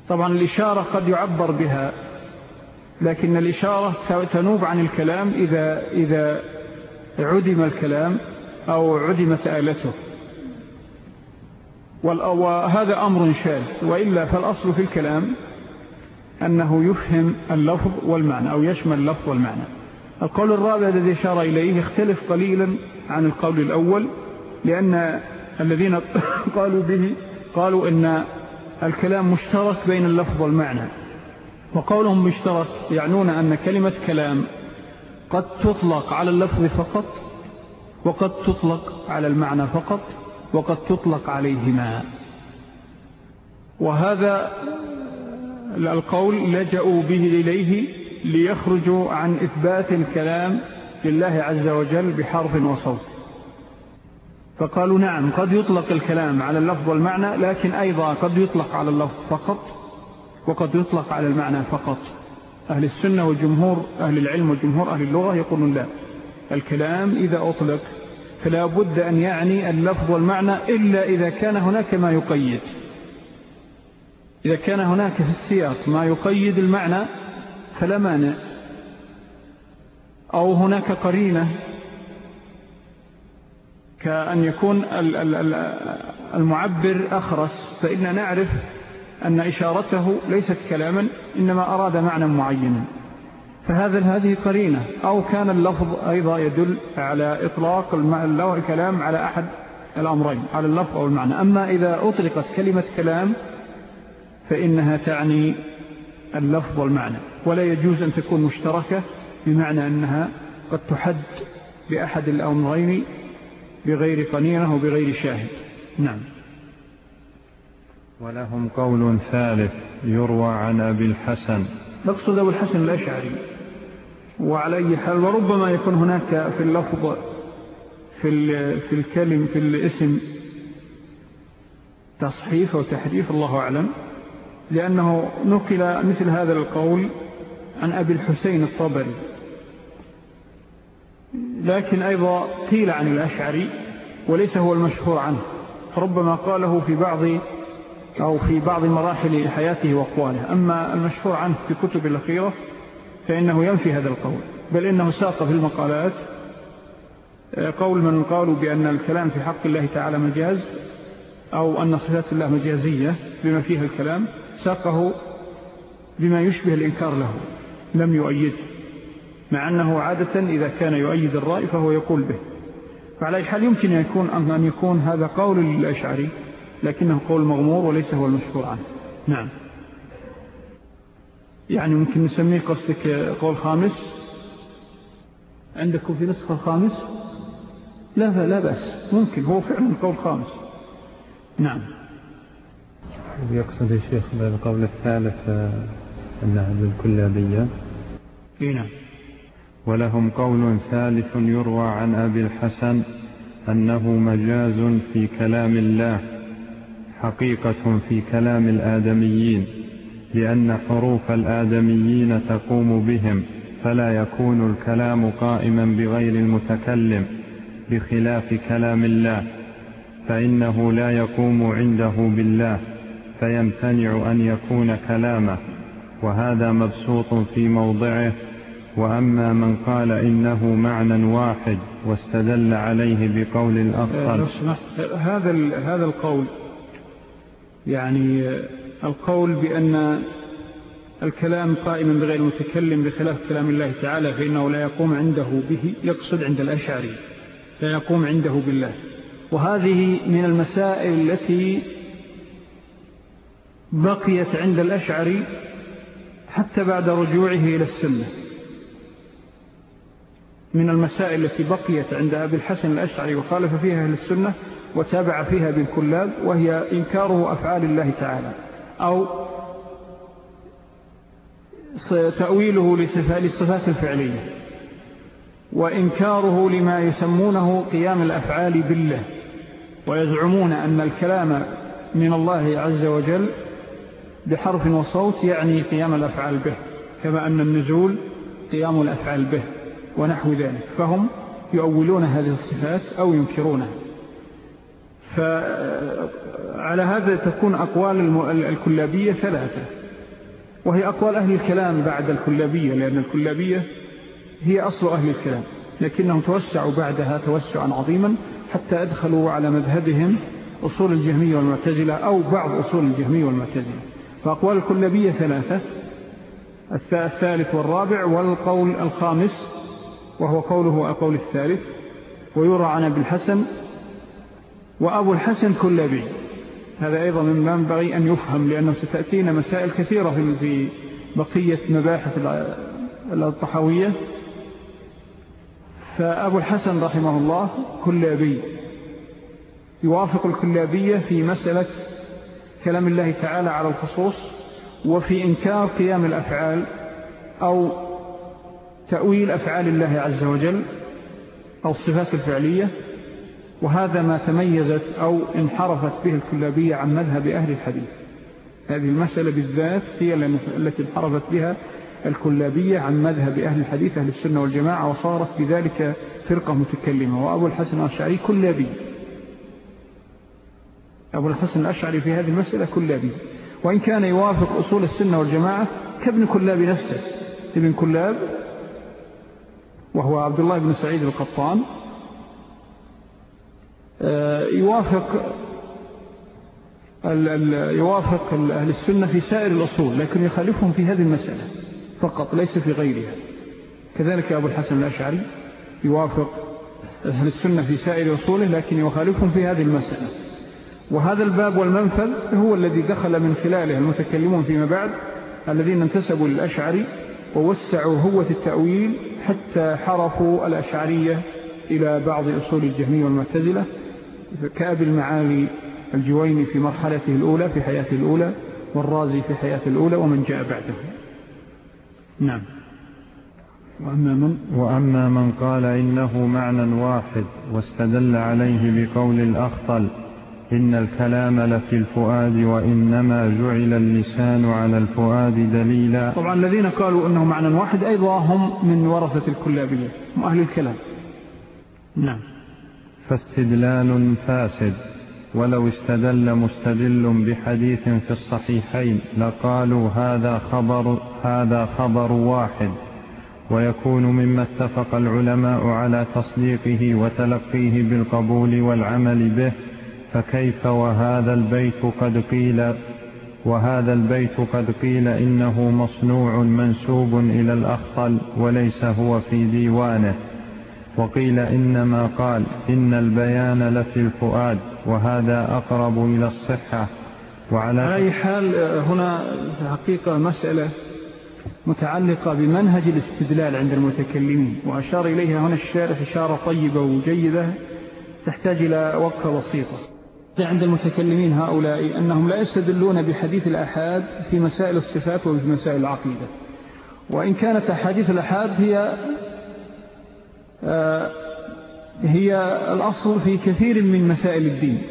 طبعا الإشارة قد يعبر بها لكن الإشارة تنوب عن الكلام إذا, إذا عدم الكلام أو عدمت آلته. وهذا أمر شاذ وإلا فالأصل في الكلام أنه يفهم اللفظ والمعنى أو يشمل اللفظ والمعنى. القول الرابع الذي أشار إليه يختلف قليلا عن القول الأول لأن الذين قالوا به قالوا إن الكلام مشترك بين اللفظ والمعنى وقولهم مشترك يعنون أن كلمة كلام قد تطلق على اللفظ فقط وقد تطلق على المعنى فقط وقد تطلق عليهما. وهذا القول لجأوا به إليه ليخرجوا عن إثبات الكلام لله عز وجل بحرف وصوت. فقالوا نعم قد يطلق الكلام على اللفظ والمعنى لكن أيضا قد يطلق على اللفظ فقط وقد يطلق على المعنى فقط. أهل السنة وجمهور أهل العلم وجمهور أهل اللغة يقولون لا. الكلام إذا أطلق فلا بد أن يعني اللفظ والمعنى إلا إذا كان هناك ما يقيد. إذا كان هناك في السياق ما يقيد المعنى فلا مانع. أو هناك قرينة كأن يكون المعبر أخرس فإن نعرف أن إشارته ليست كلاما إنما أراد معنى معين فهذا هذه قرينة أو كان اللفظ أيضا يدل على إطلاق الكلام على أحد الأمرين على اللفظ أو المعنى. أما إذا أطلقت كلمة كلام فإنها تعني اللفظ والمعنى ولا يجوز أن تكون مشتركة بمعنى أنها قد تحد بأحد الأمرين بغير قنينة وبغير شاهد. نعم. ولهم قول ثالث يروى عن أبي الحسن. نقصد أبو الحسن الأشعري. وعلى أي حال وربما يكون هناك في اللفظ في, في الكلم في الاسم تصحيف أو تحريف الله أعلم لأنه نقل مثل هذا القول عن أبي الحسين الطبري. لكن أيضا قيل عن الأشعري وليس هو المشهور عنه ربما قاله في بعض أو في بعض مراحل حياته وقواله أما المشهور عنه في كتب الأخيرة فإنه ينفي هذا القول بل إنه ساق في المقالات. آه، قول من قالوا بأن الكلام في حق الله تعالى مجاز أو أن صفات الله مجازية بما فيها الكلام ساقه بما يشبه الإنكار له لم يؤيده مع أنه عادة إذا كان يؤيد الرأي فهو يقول به. فعلى أي حال يمكن أن يكون, أن يكون هذا قول للأشعري لكنه قول مغمور وليس هو المشهور عنه. نعم. يعني ممكن نسميه قصدك قول خامس؟ عندكم في نسخة الخامس؟ لا لا بأس. ممكن هو فعلا قول خامس. نعم. يقصد الشيخ بالقول الثالث أنها بالكلابية نعم. ولهم قول ثالث يروى عن أبي الحسن أنه مجاز في كلام الله حقيقة في كلام الآدميين. لأن حروف الآدميين تقوم بهم فلا يكون الكلام قائما بغير المتكلم بخلاف كلام الله فإنه لا يقوم عنده بالله فيمتنع أن يكون كلامه وهذا مبسوط في موضعه وأما من قال إنه معنى واحد واستدل عليه بقول الأفضل هذا هذا القول يعني القول بأن الكلام قائما بغير المتكلم بخلاف كلام الله تعالى فإنه لا يقوم عنده به يقصد عند الأشعري لا يقوم عنده بالله. وهذه من المسائل التي بقيت عند الأشعري حتى بعد رجوعه إلى السنة. من المسائل التي بقيت عند أبي الحسن الأشعري وخالف فيها أهل السنة وتابع فيها بالكلاب وهي إنكاره أفعال الله تعالى. أو تأويله للصفات الفعلية وإنكاره لما يسمونه قيام الأفعال بالله ويزعمون أن الكلام من الله عز وجل بحرف وصوت يعني قيام الأفعال به كما أن النزول قيام الأفعال به ونحو ذلك فهم يؤولون هذه الصفات أو ينكرونها. فعلى هذا تكون أقوال الكلابية ثلاثة. وهي أقوال أهل الكلام بعد الكلابية لأن الكلابية هي أصل أهل الكلام. لكنهم توسعوا بعدها توسعا عظيما حتى أدخلوا على مذهبهم أصول الجهمية والمعتزلة أو بعض أصول الجهمية والمعتزلة. فأقوال الكلابية ثلاثة الثالث والرابع والقول الخامس وهو قوله القول الثالث ويرى عن أبي الحسن وأبو الحسن كلابي هذا أيضا من ينبغي أن يفهم لأنه ستأتينا مسائل كثيرة في بقية مباحث الطحوية فأبو الحسن رحمه الله كلابي يوافق الكلابية في مسألة كلام الله تعالى على الخصوص وفي إنكار قيام الأفعال أو تأويل أفعال الله عز وجل أو الصفات الفعلية. وهذا ما تميزت أو انحرفت به الكلابية عن مذهب أهل الحديث. هذه المسألة بالذات هي التي انحرفت بها الكلابية عن مذهب أهل الحديث أهل السنة والجماعة وصارت بذلك فرقة متكلمة. وأبو الحسن الأشعري كلابي. أبو الحسن الأشعري في هذه المسألة كلابي. وإن كان يوافق أصول السنة والجماعة كابن كلاب نفسه ابن كلاب وهو عبد الله بن سعيد القطان. آه، يوافق يوافق أهل السنة في سائر الأصول لكن يخالفهم في هذه المسألة فقط ليس في غيرها. كذلك أبو الحسن الأشعري يوافق أهل السنة في سائر أصوله لكن يخالفهم في هذه المسألة. وهذا الباب والمنفذ هو الذي دخل من خلاله المتكلمون فيما بعد الذين انتسبوا للأشعري ووسعوا هوة التأويل حتى حرفوا الأشعرية إلى بعض أصول الجهمية والمعتزلة. كأب المعالي الجويني في مرحلته الأولى في حياته الأولى والرازي في حياته الأولى ومن جاء بعده. نعم. وأما من, وأما من قال إنه معنى واحد واستدل عليه بقول الأخطل إن الكلام لفي الفؤاد وإنما جعل اللسان على الفؤاد دليلا. طبعا الذين قالوا أنه معنى واحد أيضا هم من ورثة الكلابية هم أهل الكلام. نعم. فاستدلال فاسد. ولو استدل مستدل بحديث في الصحيحين لقالوا هذا خبر, هذا خبر واحد. ويكون مما اتفق العلماء على تصديقه وتلقيه بالقبول والعمل به. فكيف وهذا البيت قد قيل وهذا البيت قد قيل إنه مصنوع منسوب إلى الأخطل وليس هو في ديوانه. وقيل إنما قال إن البيان لفي الفؤاد وهذا أقرب إلى الصحة وعلى أي حال هنا في حقيقة مسألة متعلقة بمنهج الاستدلال عند المتكلمين وأشار إليها هنا الشارح إشارة طيبة وجيدة تحتاج إلى وقفة بسيطة. عند المتكلمين هؤلاء أنهم لا يستدلون بحديث الأحاد في مسائل الصفات وفي مسائل العقيدة. وإن كانت أحاديث الأحاد هي آه، هي الأصل في كثير من مسائل الدين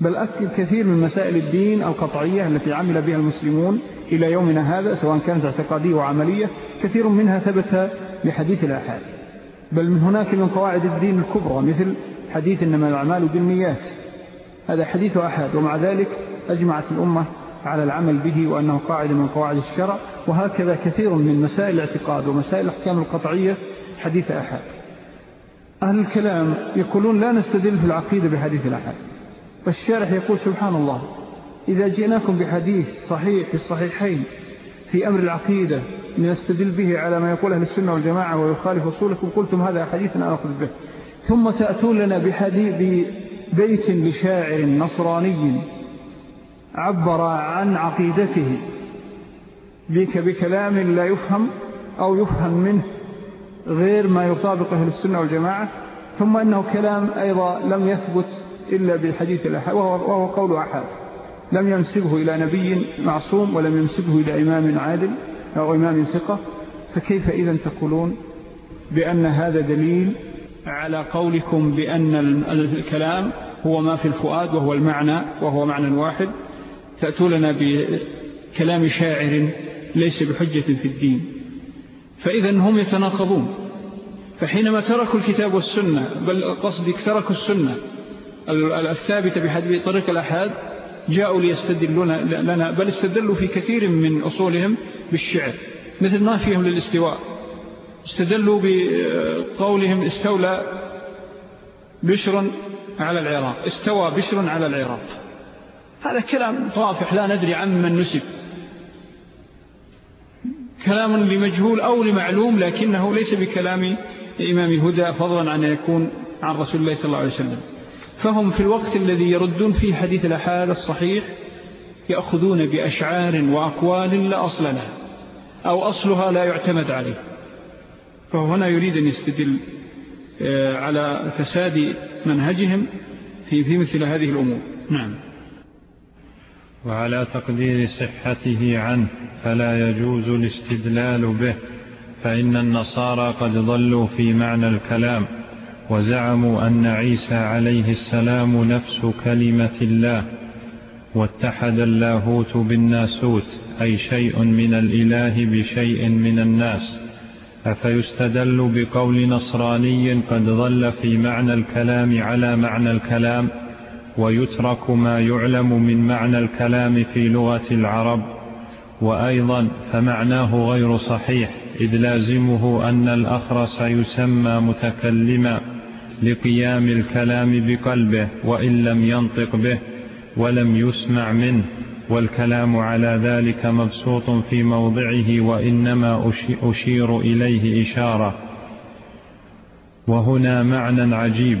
بل كثير من مسائل الدين القطعية التي عمل بها المسلمون إلى يومنا هذا سواء كانت اعتقادية وعملية كثير منها ثبت بحديث الأحاد. بل من هناك من قواعد الدين الكبرى مثل حديث إنما الأعمال بالنيات. هذا حديث أحد ومع ذلك أجمعت الأمة على العمل به وأنه قاعد من قواعد الشرع وهكذا كثير من مسائل الاعتقاد ومسائل الأحكام القطعية حديث أحد أهل الكلام يقولون لا نستدل في العقيدة بحديث الأحد والشارح يقول سبحان الله إذا جئناكم بحديث صحيح في الصحيحين في أمر العقيدة لنستدل به على ما يقول أهل السنة والجماعة ويخالف أصولكم قلتم هذا حديثنا أخذ به. ثم تأتون لنا بحديث بيت لشاعر نصراني عبر عن عقيدته بك بكلام لا يفهم أو يفهم منه. غير ما يطابق أهل السنة والجماعة ثم أنه كلام أيضا لم يثبت إلا بالحديث الأحد وهو قول أحد لم ينسبه إلى نبي معصوم ولم ينسبه إلى إمام عادل أو إمام ثقة. فكيف إذا تقولون بأن هذا دليل على قولكم بأن الكلام هو ما في الفؤاد وهو المعنى وهو معنى واحد؟ تأتولنا بكلام شاعر ليس بحجة في الدين. فإذا هم يتناقضون. فحينما تركوا الكتاب والسنة بل قصدك تركوا السنة الثابتة بطريق الأحاد جاءوا ليستدلون لنا بل استدلوا في كثير من أصولهم بالشعر مثل ما فيهم للاستواء. استدلوا بقولهم استولى بشر على العراق استوى بشر على العراق. هذا كلام طافح لا ندري عن من نسب. كلام لمجهول أو لمعلوم لكنه ليس بكلام إمام الهدى فضلا عن يكون عن رسول الله صلى الله عليه وسلم. فهم في الوقت الذي يردون فيه حديث الأحاد الصحيح يأخذون بأشعار وأقوال لا أصل لها أو أصلها لا يعتمد عليه. فهو هنا يريد أن يستدل آه، على فساد منهجهم في مثل هذه الأمور. نعم. وعلى تقدير صحته عنه فلا يجوز الاستدلال به فإن النصارى قد ضلوا في معنى الكلام وزعموا أن عيسى عليه السلام نفس كلمة الله واتحد اللاهوت بالناسوت أي شيء من الإله بشيء من الناس. أفيستدل بقول نصراني قد ظل في معنى الكلام على معنى الكلام؟ ويترك ما يعلم من معنى الكلام في لغة العرب. وأيضا فمعناه غير صحيح إذ لازمه أن الأخرس يسمى متكلما لقيام الكلام بقلبه وإن لم ينطق به ولم يسمع منه. والكلام على ذلك مبسوط في موضعه وإنما أشير إليه إشارة. وهنا معنى عجيب.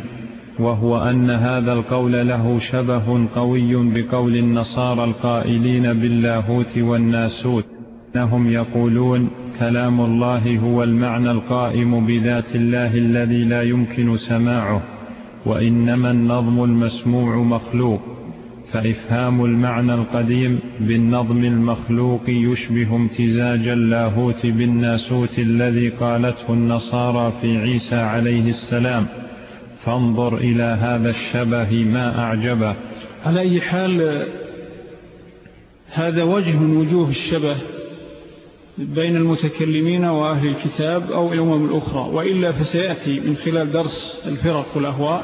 وهو أن هذا القول له شبه قوي بقول النصارى القائلين باللاهوت والناسوت إنهم يقولون كلام الله هو المعنى القائم بذات الله الذي لا يمكن سماعه وإنما النظم المسموع مخلوق فإفهام المعنى القديم بالنظم المخلوق يشبه امتزاج اللاهوت بالناسوت الذي قالته النصارى في عيسى عليه السلام. فانظر إلى هذا الشبه ما أعجبه. على أي حال هذا وجه من وجوه الشبه بين المتكلمين وأهل الكتاب أو الأمم الأخرى وإلا فسيأتي من خلال درس الفرق والأهواء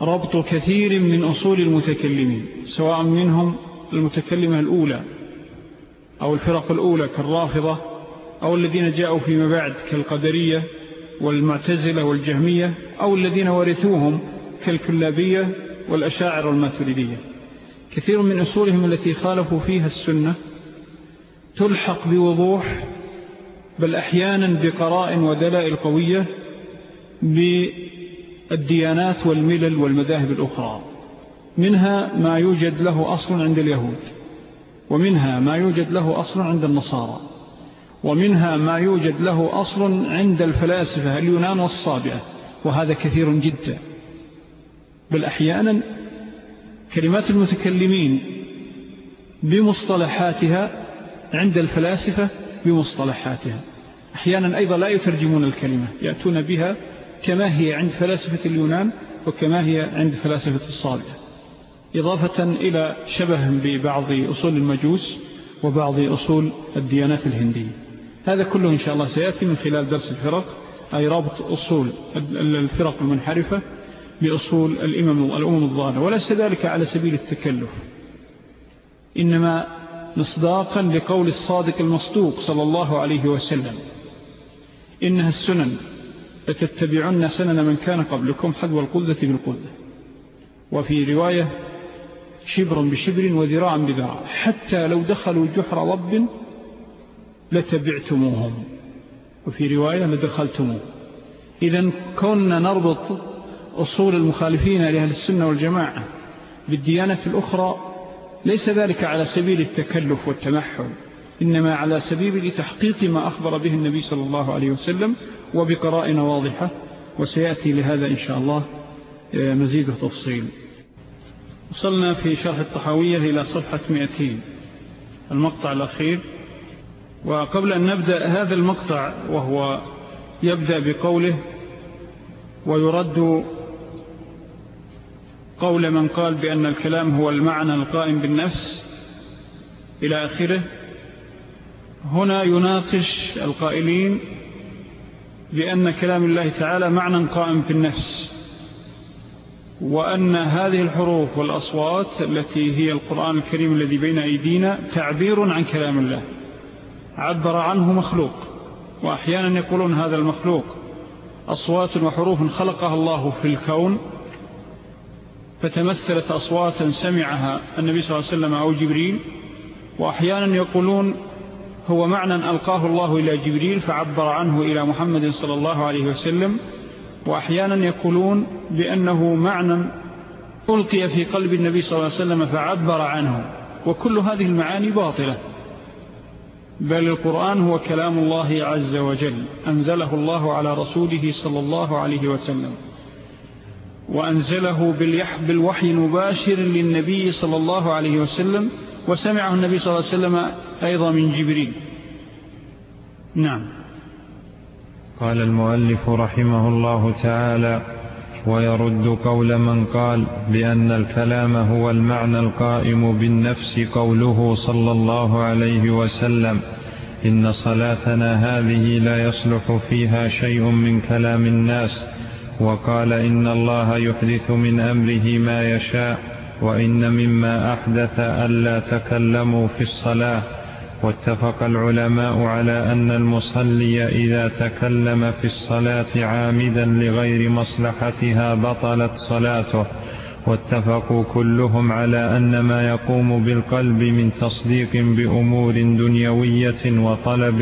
ربط كثير من أصول المتكلمين سواء منهم المتكلمة الأولى أو الفرق الأولى كالرافضة أو الذين جاءوا فيما بعد كالقدرية والمعتزلة والجهمية أو الذين ورثوهم كالكلابية والأشاعر والماتريدية. كثير من أصولهم التي خالفوا فيها السنة تلحق بوضوح بل أحيانا بقراء ودلائل قوية بالديانات والملل والمذاهب الأخرى. منها ما يوجد له أصل عند اليهود ومنها ما يوجد له أصل عند النصارى. ومنها ما يوجد له أصل عند الفلاسفة اليونان والصابئة وهذا كثير جدا. بل أحيانا كلمات المتكلمين بمصطلحاتها عند الفلاسفة بمصطلحاتها. أحيانا أيضا لا يترجمون الكلمة يأتون بها كما هي عند فلاسفة اليونان وكما هي عند فلاسفة الصابئة. إضافة إلى شبه ببعض أصول المجوس وبعض أصول الديانات الهندية. هذا كله إن شاء الله سيأتي من خلال درس الفرق أي رابط أصول الفرق المنحرفة بأصول الأمم الضالة وليس ذلك على سبيل التكلف. إنما مصداقا لقول الصادق المصدوق صلى الله عليه وسلم. إنها السنن. لتتبعن سنن من كان قبلكم حذو القلة بالقلة وفي رواية شبر بشبر وذراع بذراع. حتى لو دخلوا جحر رب لتبعتموهم. وفي رواية لدخلتموه. إذا كنا نربط أصول المخالفين لأهل السنة والجماعة بالديانة الأخرى. ليس ذلك على سبيل التكلف والتمحل إنما على سبيل تحقيق ما أخبر به النبي صلى الله عليه وسلم وبقرائنا واضحة. وسيأتي لهذا إن شاء الله آه، مزيد تفصيل. وصلنا في شرح الطحاوية إلى صفحة 200 المقطع الأخير. وقبل أن نبدأ هذا المقطع وهو يبدأ بقوله ويرد قول من قال بأن الكلام هو المعنى القائم بالنفس إلى آخره هنا يناقش القائلين بأن كلام الله تعالى معنى قائم في النفس وأن هذه الحروف والأصوات التي هي القرآن الكريم الذي بين أيدينا تعبير عن كلام الله. عبر عنه مخلوق وأحيانا يقولون هذا المخلوق أصوات وحروف خلقها الله في الكون فتمثلت أصواتا سمعها النبي صلى الله عليه وسلم أو جبريل وأحيانا يقولون هو معنى ألقاه الله إلى جبريل فعبر عنه إلى محمد صلى الله عليه وسلم وأحيانا يقولون بأنه معنى ألقي في قلب النبي صلى الله عليه وسلم فعبر عنه وكل هذه المعاني باطلة. بل القرآن هو كلام الله عز وجل أنزله الله على رسوله صلى الله عليه وسلم وأنزله بالوحي المباشر للنبي صلى الله عليه وسلم وسمعه النبي صلى الله عليه وسلم أيضا من جبريل. نعم. قال المؤلف رحمه الله تعالى ويرد قول من قال بأن الكلام هو المعنى القائم بالنفس قوله صلى الله عليه وسلم إن صلاتنا هذه لا يصلح فيها شيء من كلام الناس وقال إن الله يحدث من أمره ما يشاء وإن مما أحدث ألا تكلموا في الصلاة. واتفق العلماء على أن المصلي إذا تكلم في الصلاة عامدا لغير مصلحتها بطلت صلاته. واتفقوا كلهم على أن ما يقوم بالقلب من تصديق بأمور دنيوية وطلب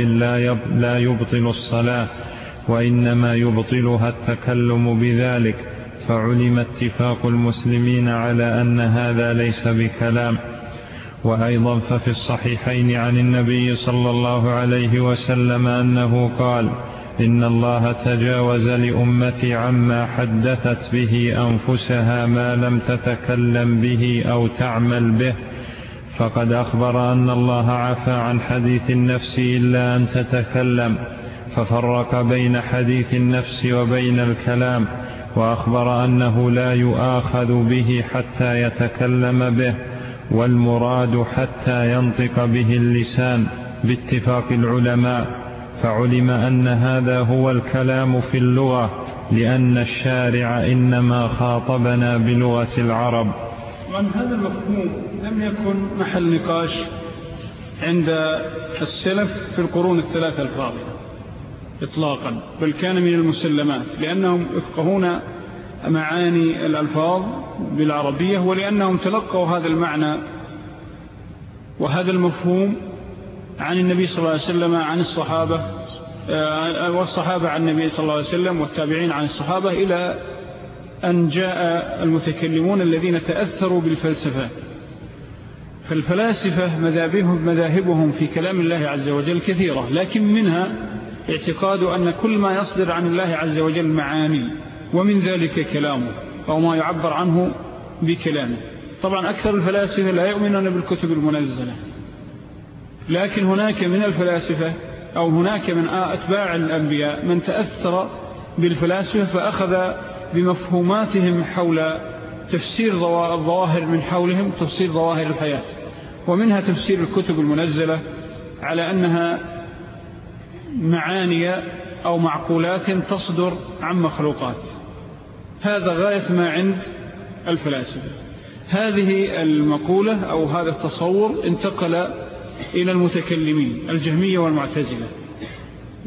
لا يبطل الصلاة وإنما يبطلها التكلم بذلك. فعلم اتفاق المسلمين على أن هذا ليس بكلام. وأيضا ففي الصحيحين عن النبي صلى الله عليه وسلم أنه قال إن الله تجاوز لأمتي عما حدثت به أنفسها ما لم تتكلم به أو تعمل به فقد أخبر أن الله عفى عن حديث النفس إلا أن تتكلم ففرق بين حديث النفس وبين الكلام وأخبر أنه لا يؤاخذ به حتى يتكلم به. والمراد حتى ينطق به اللسان باتفاق العلماء فعلم أن هذا هو الكلام في اللغة لأن الشارع إنما خاطبنا بلغة العرب. وأن هذا المفهوم لم يكن محل نقاش عند السلف في القرون الثلاثة الفاضلة إطلاقا بل كان من المسلمات لأنهم يفقهون معاني الألفاظ بالعربية ولأنهم تلقوا هذا المعنى وهذا المفهوم عن النبي صلى الله عليه وسلم عن الصحابة آه، والصحابة عن النبي صلى الله عليه وسلم والتابعين عن الصحابة إلى أن جاء المتكلمون الذين تأثروا بالفلسفة. فالفلاسفة مذاهبهم, مذاهبهم في كلام الله عز وجل كثيرة لكن منها اعتقاد أن كل ما يصدر عن الله عز وجل معاني. ومن ذلك كلامه أو ما يعبر عنه بكلامه. طبعا أكثر الفلاسفة لا يؤمنون بالكتب المنزلة. لكن هناك من الفلاسفة أو هناك من أتباع الأنبياء من تأثر بالفلاسفة فأخذ بمفهوماتهم حول تفسير الظواهر من حولهم تفسير ظواهر الحياة. ومنها تفسير الكتب المنزلة على أنها معاني أو معقولات تصدر عن مخلوقات. هذا غاية ما عند الفلاسفة. هذه المقولة أو هذا التصور انتقل إلى المتكلمين الجهمية والمعتزلة.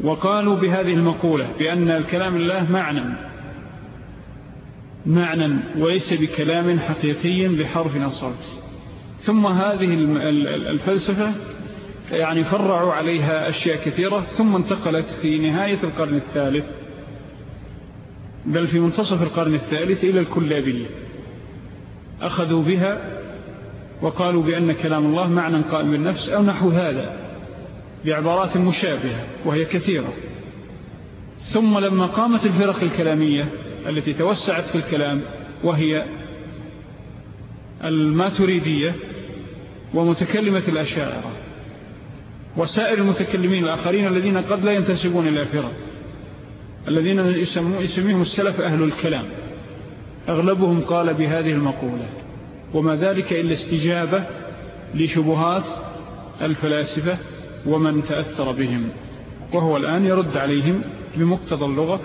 وقالوا بهذه المقولة بأن الكلام الله معنى معنى وليس بكلام حقيقي بحرف نصرت ثم هذه الفلسفة يعني فرعوا عليها أشياء كثيرة ثم انتقلت في نهاية القرن الثالث بل في منتصف القرن الثالث إلى الكلابية أخذوا بها وقالوا بأن كلام الله معنى قائم بالنفس أو نحو هذا بعبارات مشابهة وهي كثيرة. ثم لما قامت الفرق الكلامية التي توسعت في الكلام وهي الماتريدية ومتكلمة الأشاعرة وسائر المتكلمين الآخرين الذين قد لا ينتسبون إلى فرق. الذين يسميهم السلف أهل الكلام. أغلبهم قال بهذه المقولة وما ذلك إلا استجابة لشبهات الفلاسفة ومن تأثر بهم. وهو الآن يرد عليهم بمقتضى اللغة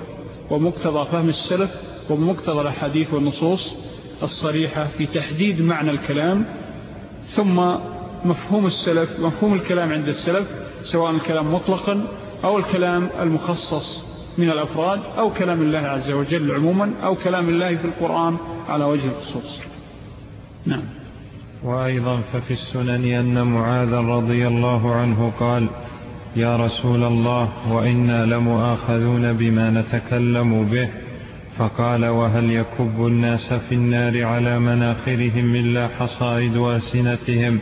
ومقتضى فهم السلف ومقتضى الحديث والنصوص الصريحة في تحديد معنى الكلام ثم مفهوم السلف مفهوم الكلام عند السلف سواء الكلام مطلقا أو الكلام المخصص. من الأفراد أو كلام الله عز وجل عموما أو كلام الله في القرآن على وجه الخصوص. نعم. وأيضا ففي السنن أن معاذ رضي الله عنه قال يا رسول الله وإنا لمؤاخذون بما نتكلم به. فقال وهل يكب الناس في النار على مناخرهم إلا حصائد ألسنتهم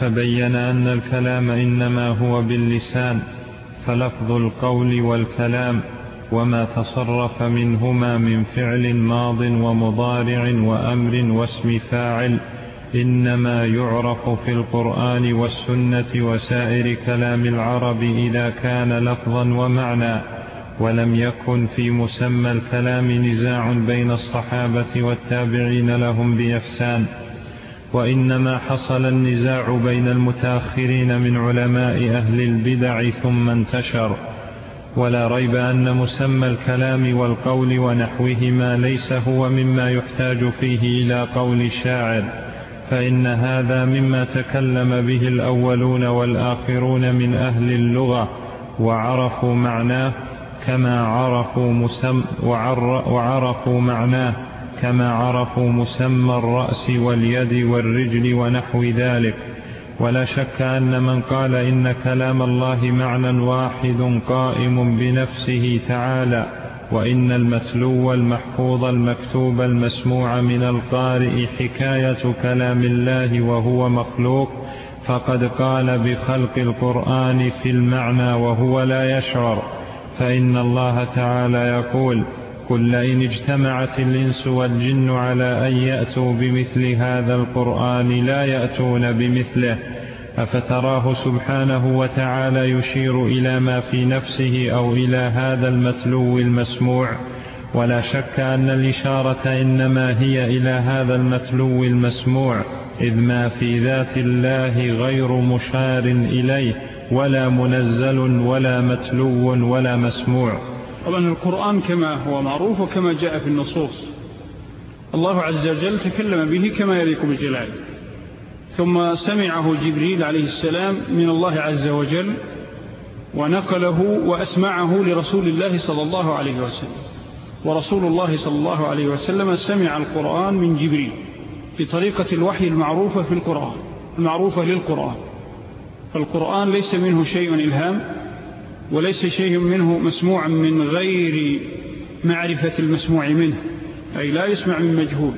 فبين أن الكلام إنما هو باللسان. فلفظ القول والكلام وما تصرف منهما من فعل ماض ومضارع وأمر واسم فاعل إنما يعرف في القرآن والسنة وسائر كلام العرب إذا كان لفظا ومعنى ولم يكن في مسمى الكلام نزاع بين الصحابة والتابعين لهم بإحسان. وإنما حصل النزاع بين المتأخرين من علماء أهل البدع ثم انتشر. ولا ريب أن مسمى الكلام والقول ونحوهما ليس هو مما يحتاج فيه إلى قول الشاعر فإن هذا مما تكلم به الأولون والآخرون من أهل اللغة وعرفوا معناه كما عرفوا مسم وعرفوا معناه كما عرفوا مسمى الرأس واليد والرجل ونحو ذلك. ولا شك أن من قال إن كلام الله معنى واحد قائم بنفسه تعالى وإن المتلو المحفوظ المكتوب المسموع من القارئ حكاية كلام الله وهو مخلوق فقد قال بخلق القرآن في المعنى وهو لا يشعر. فإن الله تعالى يقول قل لئن اجتمعت الإنس والجن على أن يأتوا بمثل هذا القرآن لا يأتون بمثله أفتراه سبحانه وتعالى يشير إلى ما في نفسه أو إلى هذا المتلو المسموع؟ ولا شك أن الإشارة إنما هي إلى هذا المتلو المسموع إذ ما في ذات الله غير مشار إليه ولا منزل ولا متلو ولا مسموع. طبعا القرآن كما هو معروف وكما جاء في النصوص. الله عز وجل تكلم به كما يليق بجلاله ثم سمعه جبريل عليه السلام من الله عز وجل ونقله وأسمعه لرسول الله صلى الله عليه وسلم. ورسول الله صلى الله عليه وسلم سمع القرآن من جبريل بطريقة الوحي المعروفة في القرآن المعروفة للقرآن. فالقرآن ليس منه شيء إلهام وليس شيء منه مسموع من غير معرفة المسموع منه أي لا يسمع من مجهول.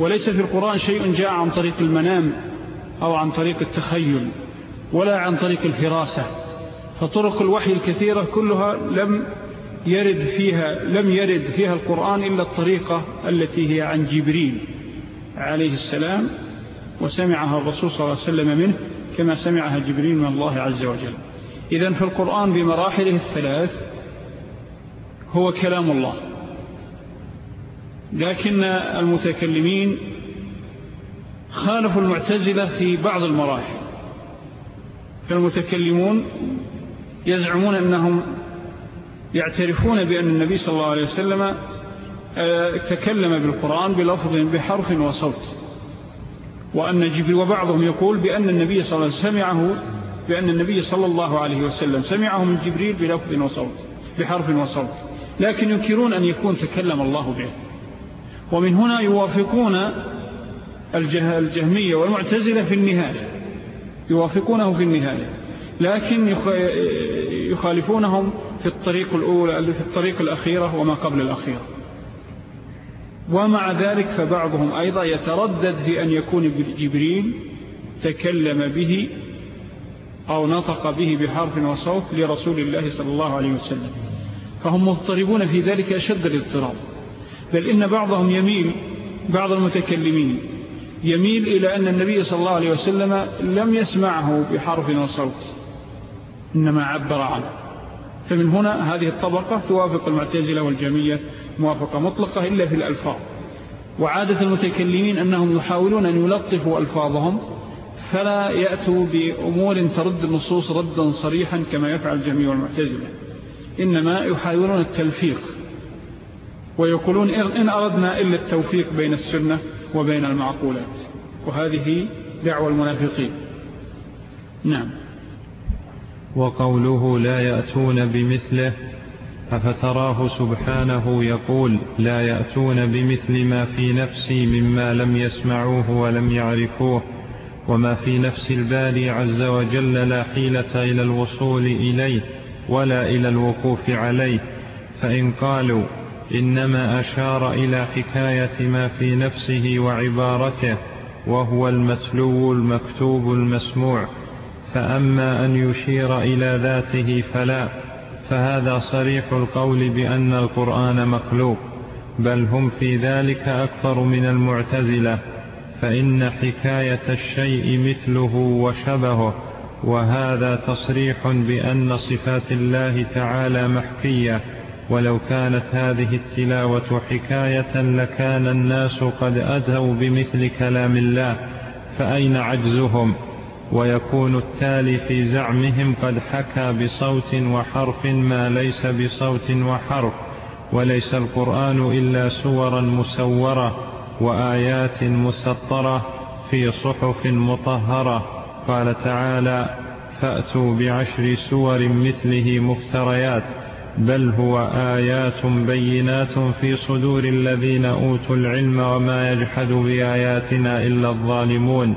وليس في القرآن شيء جاء عن طريق المنام أو عن طريق التخيل ولا عن طريق الفراسة. فطرق الوحي الكثيرة كلها لم يرد فيها لم يرد فيها القرآن إلا الطريقة التي هي عن جبريل عليه السلام وسمعها الرسول صلى الله عليه وسلم منه كما سمعها جبريل من الله عز وجل. إذن فالقرآن بمراحله الثلاث هو كلام الله. لكن المتكلمين خالفوا المعتزلة في بعض المراحل. فالمتكلمون يزعمون أنهم يعترفون بأن النبي صلى الله عليه وسلم آه، تكلم بالقرآن بلفظ بحرف وصوت. وأن وبعضهم يقول بأن النبي صلى الله عليه وسلم سمعه بأن النبي صلى الله عليه وسلم سمعه من جبريل بلفظ وصوت بحرف وصوت لكن ينكرون أن يكون تكلم الله به. ومن هنا يوافقون الجه الجهمية والمعتزلة في النهاية. يوافقونه في النهاية. لكن يخالفونهم في الطريق الأولى في الطريق الأخيرة وما قبل الأخيرة. ومع ذلك فبعضهم أيضا يتردد في أن يكون جبريل تكلم به أو نطق به بحرف وصوت لرسول الله صلى الله عليه وسلم. فهم مضطربون في ذلك أشد الاضطراب. بل إن بعضهم يميل بعض المتكلمين يميل إلى أن النبي صلى الله عليه وسلم لم يسمعه بحرف وصوت إنما عبر عنه. فمن هنا هذه الطبقة توافق المعتزلة والجمية موافقة مطلقة إلا في الألفاظ. وعادة المتكلمين أنهم يحاولون أن يلطفوا ألفاظهم فلا يأتوا بأمور ترد النصوص ردا صريحا كما يفعل الجميع المعتزلة إنما يحاولون التلفيق ويقولون إن أردنا إلا التوفيق بين السنة وبين المعقولات. وهذه دعوة المنافقين. نعم. وقوله لا يأتون بمثله أفتراه سبحانه يقول لا يأتون بمثل ما في نفسي مما لم يسمعوه ولم يعرفوه. وما في نفس الباري عز وجل لا حيلة إلى الوصول إليه ولا إلى الوقوف عليه. فإن قالوا إنما أشار إلى حكاية ما في نفسه وعبارته وهو المتلو المكتوب المسموع فأما أن يشير إلى ذاته فلا فهذا صريح القول بأن القرآن مخلوق بل هم في ذلك أكثر من المعتزلة. فإن حكاية الشيء مثله وشبهه وهذا تصريح بأن صفات الله تعالى محكية. ولو كانت هذه التلاوة حكاية لكان الناس قد أتوا بمثل كلام الله فأين عجزهم؟ ويكون التالي في زعمهم قد حكى بصوت وحرف ما ليس بصوت وحرف وليس القرآن إلا سورا مسورة. وآيات مسطرة في صحف مطهرة. قال تعالى فأتوا بعشر سور مثله مفتريات بل هو آيات بينات في صدور الذين أوتوا العلم وما يجحد بآياتنا إلا الظالمون.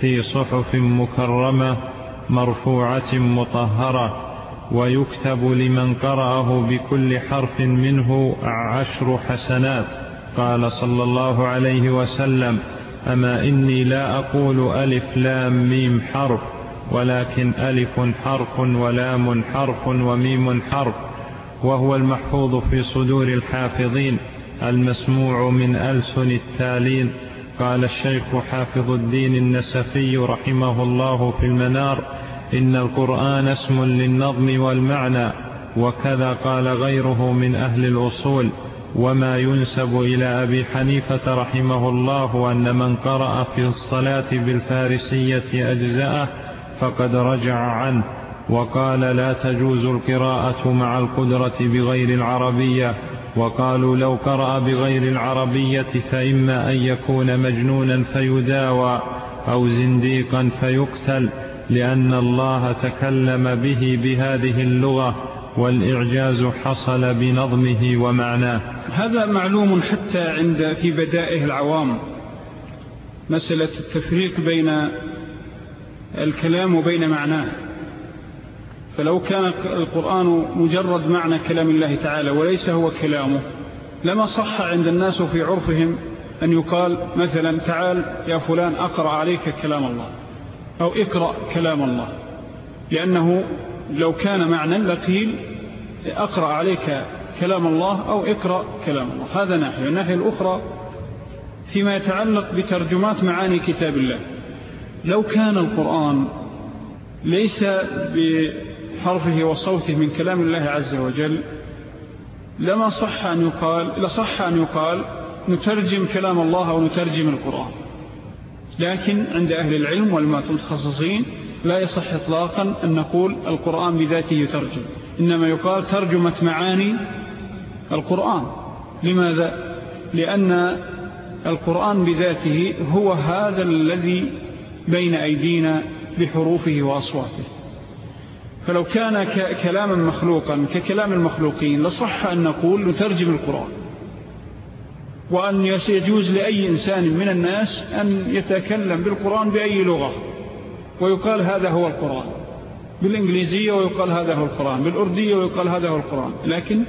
في صحف مكرمة مرفوعة مطهرة ويكتب لمن قرأه بكل حرف منه عشر حسنات. قال صلى الله عليه وسلم أما إني لا أقول ألف لام ميم حرف ولكن ألف حرف ولام حرف وميم حرف وهو المحفوظ في صدور الحافظين المسموع من ألسن التالين. قال الشيخ حافظ الدين النسفي رحمه الله في المنار إن القرآن اسم للنظم والمعنى وكذا قال غيره من أهل الأصول. وما ينسب إلى أبي حنيفة رحمه الله أن من قرأ في الصلاة بالفارسية أجزاءه فقد رجع عنه وقال لا تجوز القراءة مع القدرة بغير العربية وقالوا لو قرأ بغير العربية فإما أن يكون مجنونا فيداوى أو زنديقا فيقتل لأن الله تكلم به بهذه اللغة والإعجاز حصل بنظمه ومعناه. هذا معلوم حتى عند في بدائه العوام. مسألة التفريق بين الكلام وبين معناه. فلو كان القرآن مجرد معنى كلام الله تعالى وليس هو كلامه لما صح عند الناس في عرفهم أن يقال مثلا تعال يا فلان أقرأ عليك كلام الله أو اقرأ كلام الله لأنه لو كان معنى لقيل أقرأ عليك كلام الله أو اقرأ كلام الله. هذا ناحية. الناحية الأخرى فيما يتعلق بترجمات معاني كتاب الله. لو كان القرآن ليس بحرفه وصوته من كلام الله عز وجل لما صح أن يقال لصح أن يقال نترجم كلام الله أو نترجم القرآن. لكن عند أهل العلم والمتخصصين لا يصح إطلاقا أن نقول القرآن بذاته يترجم. إنما يقال ترجمة معاني القرآن. لماذا؟ لأن القرآن بذاته هو هذا الذي بين أيدينا بحروفه وأصواته. فلو كان كلاما مخلوقا ككلام المخلوقين لصح أن نقول نترجم القرآن. وأن يجوز لأي إنسان من الناس أن يتكلم بالقرآن بأي لغة. ويقال هذا هو القرآن. بالإنجليزية ويقال هذا هو القرآن. بالأردية ويقال هذا هو القرآن. لكن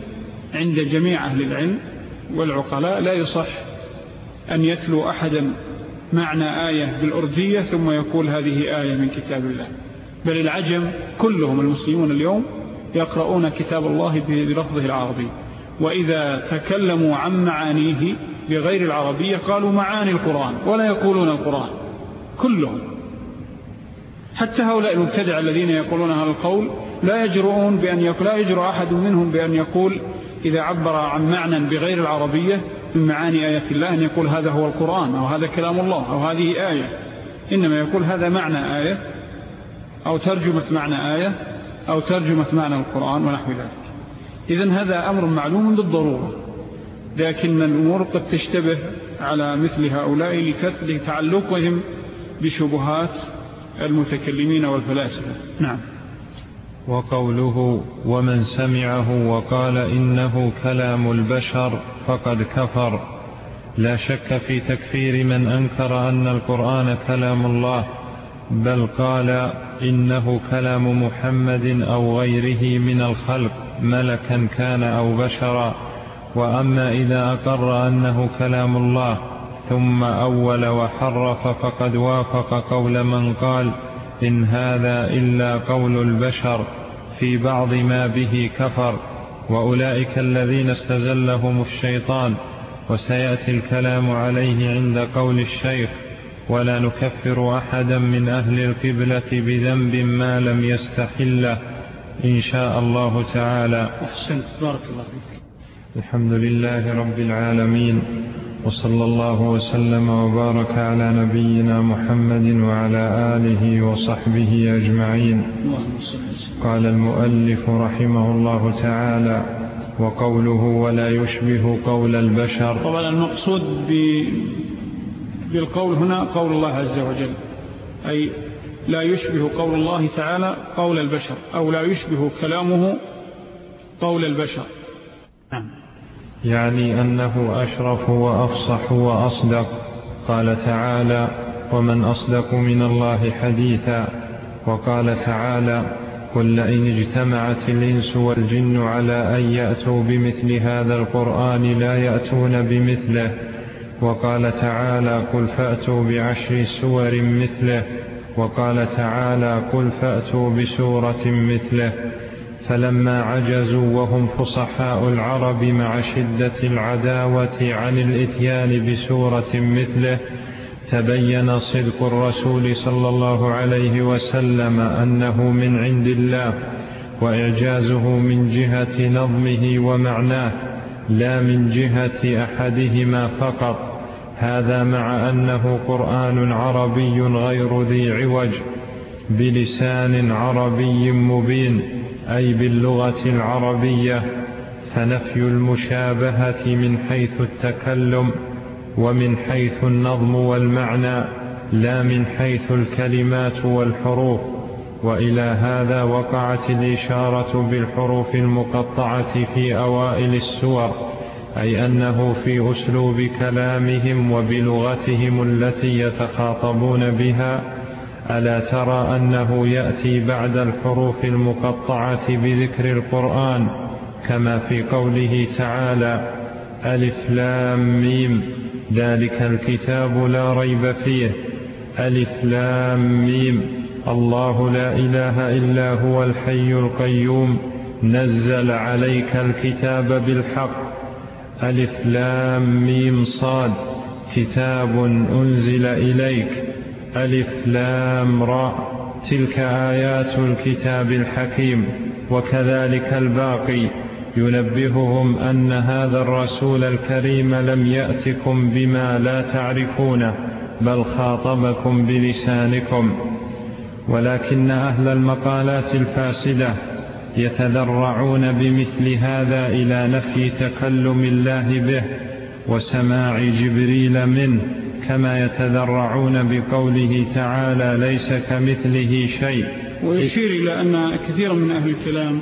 عند جميع أهل العلم والعقلاء لا يصح أن يتلو أحدا معنى آية بالأردية ثم يقول هذه آية من كتاب الله. بل العجم كلهم المسلمون اليوم يقرؤون كتاب الله بلفظه العربي. وإذا تكلموا عن معانيه بغير العربية قالوا معاني القرآن ولا يقولون القرآن. كلهم. حتى هؤلاء المبتدع الذين يقولون هذا القول لا يجرؤون بأن يقول لا يجرؤ أحد منهم بأن يقول إذا عبر عن معنى بغير العربية من معاني آيات الله أن يقول هذا هو القرآن أو هذا كلام الله أو هذه آية. إنما يقول هذا معنى آية أو ترجمة معنى آية أو ترجمة معنى القرآن ونحو ذلك. إذن هذا أمر معلوم بالضرورة. لكن الأمور قد تشتبه على مثل هؤلاء لتعلقهم بشبهات المتكلمين والفلاسفة. نعم. وقوله ومن سمعه وقال إنه كلام البشر فقد كفر. لا شك في تكفير من أنكر أن القرآن كلام الله بل قال إنه كلام محمد أو غيره من الخلق ملكا كان أو بشرا. وأما إذا أقر أنه كلام الله ثم أول وحرف فقد وافق قول من قال إن هذا إلا قول البشر في بعض ما به كفر وأولئك الذين استزلهم الشيطان وسيأتي الكلام عليه عند قول الشيخ ولا نكفر أحدا من أهل القبلة بذنب ما لم يستحله إن شاء الله تعالى. أحسنت. بارك الله فيك. الحمد لله رب العالمين. وصلى الله وسلم وبارك على نبينا محمد وعلى آله وصحبه أجمعين. قال المؤلف رحمه الله تعالى وقوله ولا يشبه قول البشر. طبعا المقصود بالقول هنا قول الله عز وجل أي لا يشبه قول الله تعالى قول البشر أو لا يشبه كلامه قول البشر. نعم. يعني أنه أشرف وأفصح وأصدق. قال تعالى ومن أصدق من الله حديثا. وقال تعالى قل لئن اجتمعت الإنس والجن على أن يأتوا بمثل هذا القرآن لا يأتون بمثله. وقال تعالى قل فأتوا بعشر سور مثله. وقال تعالى قل فأتوا بسورة مثله. فلما عجزوا وهم فصحاء العرب مع شدة العداوة عن الإتيان بسورة مثله تبين صدق الرسول صلى الله عليه وسلم أنه من عند الله وإعجازه من جهة نظمه ومعناه لا من جهة أحدهما فقط. هذا مع أنه قرآن عربي غير ذي عوج بلسان عربي مبين. أي باللغة العربية فنفي المشابهة من حيث التكلم ومن حيث النظم والمعنى لا من حيث الكلمات والحروف. وإلى هذا وقعت الإشارة بالحروف المقطعة في أوائل السور أي أنه في أسلوب كلامهم وبلغتهم التي يتخاطبون بها ألا ترى أنه يأتي بعد الحروف المقطعة بذكر القرآن كما في قوله تعالى ألف لام ميم ذلك الكتاب لا ريب فيه. ألف لام ميم. الله لا إله إلا هو الحي القيوم. نزل عليك الكتاب بالحق. ألف لام ميم صاد. كتاب أنزل إليك. ألف لام را. تلك آيات الكتاب الحكيم وكذلك الباقي. ينبههم أن هذا الرسول الكريم لم يأتكم بما لا تعرفونه بل خاطبكم بلسانكم. ولكن أهل المقالات الفاسدة يتذرعون بمثل هذا إلى نفي تكلم الله به وسماع جبريل منه. كما يتذرعون بقوله تعالى ليس كمثله شيء. ويشير إلى أن كثيرا من أهل الكلام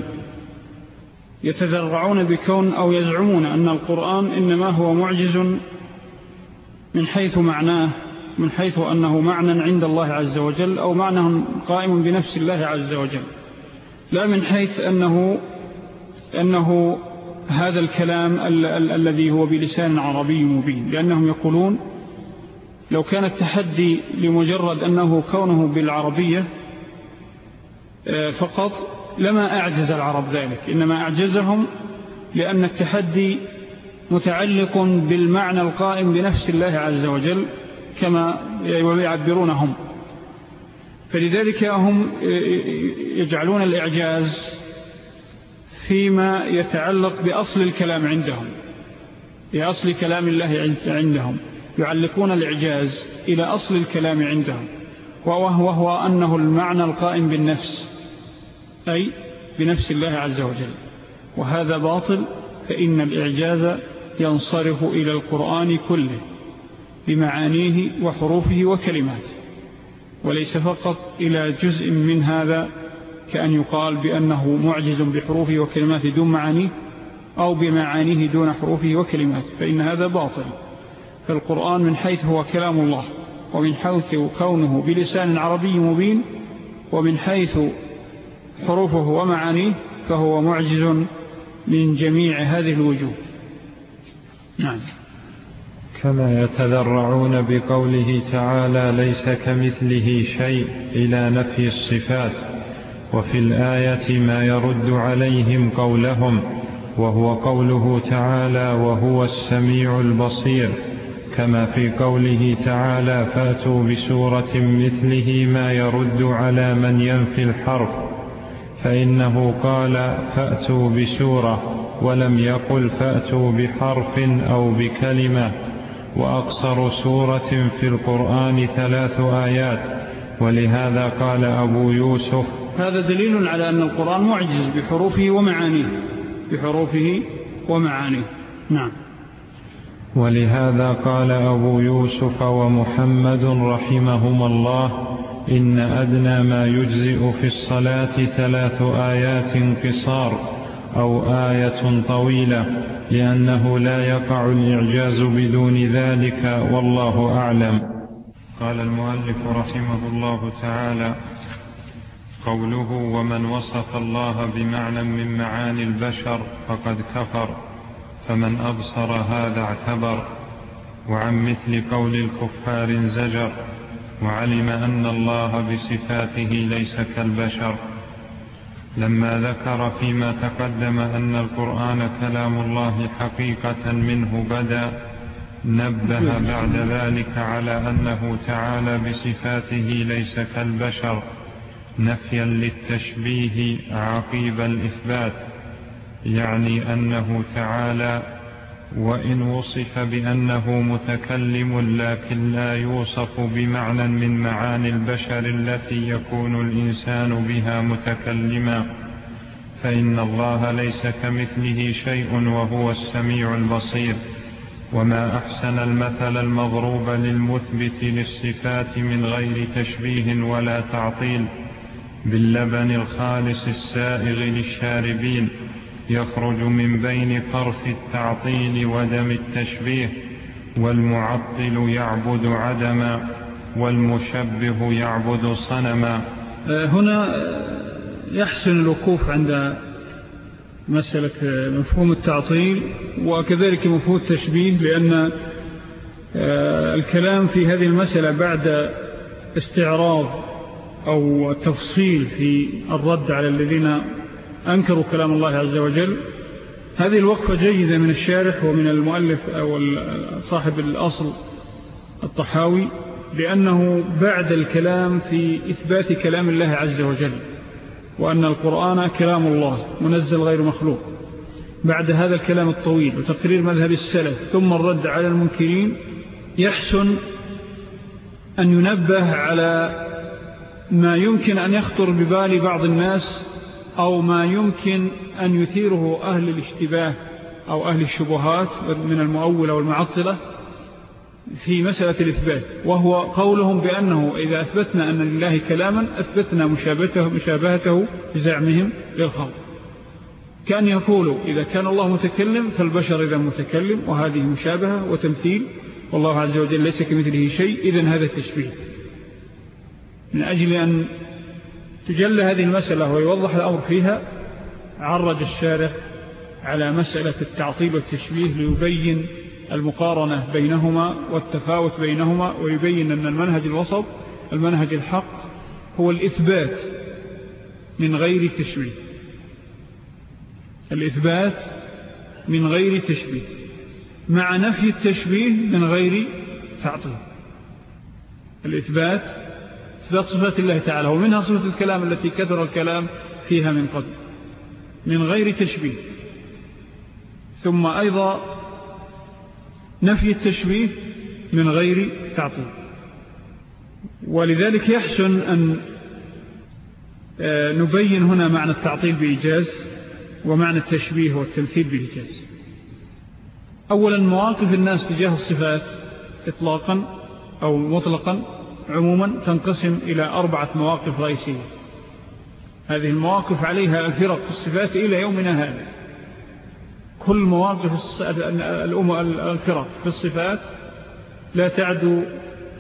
يتذرعون بكون أو يزعمون أن القرآن إنما هو معجز من حيث معناه من حيث أنه معنى عند الله عز وجل أو معنى قائم بنفس الله عز وجل. لا من حيث أنه, أنه هذا الكلام ال ال الذي هو بلسان عربي مبين لأنهم يقولون لو كان التحدي لمجرد أنه كونه بالعربية آه، فقط لما أعجز العرب ذلك. إنما أعجزهم لأن التحدي متعلق بالمعنى القائم بنفس الله عز وجل كما يعبرونهم. فلذلك هم يجعلون الإعجاز فيما يتعلق بأصل الكلام عندهم بأصل كلام الله عندهم. يعلقون الإعجاز إلى أصل الكلام عندهم وهو أنه المعنى القائم بالنفس أي بنفس الله عز وجل. وهذا باطل فإن الإعجاز ينصرف إلى القرآن كله بمعانيه وحروفه وكلماته وليس فقط إلى جزء من هذا كأن يقال بأنه معجز بحروفه وكلماته دون معانيه أو بمعانيه دون حروفه وكلماته فإن هذا باطل. فالقرآن من حيث هو كلام الله ومن حيث كونه بلسان عربي مبين ومن حيث حروفه ومعانيه فهو معجز من جميع هذه الوجوه. نعم. كما يتذرعون بقوله تعالى ليس كمثله شيء إلى نفي الصفات وفي الآية ما يرد عليهم قولهم وهو قوله تعالى وهو السميع البصير. كما في قوله تعالى فاتوا بسورة مثله ما يرد على من ينفي الحرف. فإنه قال فأتوا بسورة. ولم يقل فأتوا بحرف أو بكلمة. وأقصر سورة في القرآن ثلاث آيات. ولهذا قال أبو يوسف هذا دليل على أن القرآن معجز بحروفه ومعانيه. بحروفه ومعانيه. نعم. ولهذا قال أبو يوسف ومحمد رحمهما الله إن أدنى ما يجزئ في الصلاة ثلاث آيات قصار أو آية طويلة لأنه لا يقع الإعجاز بدون ذلك والله أعلم. قال المؤلف رحمه الله تعالى قوله ومن وصف الله بمعنى من معاني البشر فقد كفر فمن أبصر هذا اعتبر وعن مثل قول الكفار زجر وعلم أن الله بصفاته ليس كالبشر. لما ذكر فيما تقدم أن القرآن كلام الله حقيقة منه بدا نبه بعد ذلك على أنه تعالى بصفاته ليس كالبشر نفيا للتشبيه عقيب الإثبات. يعني أنه تعالى وإن وصف بأنه متكلم لكن لا يوصف بمعنى من معاني البشر التي يكون الإنسان بها متكلما فإن الله ليس كمثله شيء وهو السميع البصير. وما أحسن المثل المضروب للمثبت للصفات من غير تشبيه ولا تعطيل باللبن الخالص السائغ للشاربين يخرج من بين فرث التعطيل ودم التشبيه والمعطل يعبد عدما والمشبه يعبد صنما. آه، هنا يحسن الوقوف عند مسألة مفهوم التعطيل وكذلك مفهوم التشبيه لأن آه، الكلام في هذه المسألة بعد استعراض أو تفصيل في الرد على الذين أنكروا كلام الله عز وجل. هذه الوقفة جيدة من الشارح ومن المؤلف أو صاحب الأصل الطحاوي لأنه بعد الكلام في إثبات كلام الله عز وجل وأن القرآن كلام الله منزل غير مخلوق بعد هذا الكلام الطويل وتقرير مذهب السلف ثم الرد على المنكرين يحسن أن ينبه على ما يمكن أن يخطر ببال بعض الناس أو ما يمكن أن يثيره أهل الاشتباه أو أهل الشبهات من المؤولة والمعطلة في مسألة الإثبات وهو قولهم بأنه إذا أثبتنا أن لله كلاما أثبتنا مشابهته, مشابهته بزعمهم للخلق. كان يقولوا إذا كان الله متكلم فالبشر إذا متكلم وهذه مشابهة وتمثيل والله عز وجل ليس كمثله شيء إذن هذا التشبيه من أجل أن تجلى هذه المسألة ويوضح الأمر فيها عرج الشارع على مسألة التعطيل والتشبيه ليبين المقارنة بينهما والتفاوت بينهما ويبين أن المنهج الوسط المنهج الحق هو الإثبات من غير تشبيه. الإثبات من غير تشبيه. مع نفي التشبيه من غير تعطيل. الإثبات إثبات صفات الله تعالى ومنها صفة الكلام التي كثر الكلام فيها من قبل من غير تشبيه. ثم أيضا نفي التشبيه من غير تعطيل. ولذلك يحسن أن آه، نبين هنا معنى التعطيل بإيجاز ومعنى التشبيه والتمثيل بالإجاز أولا مواقف الناس تجاه الصفات إطلاقا أو مطلقا. عموما تنقسم إلى أربعة مواقف رئيسية. هذه المواقف عليها الفرق في الصفات إلى يومنا هذا. كل مواقف الفرق في الصفات لا تعدو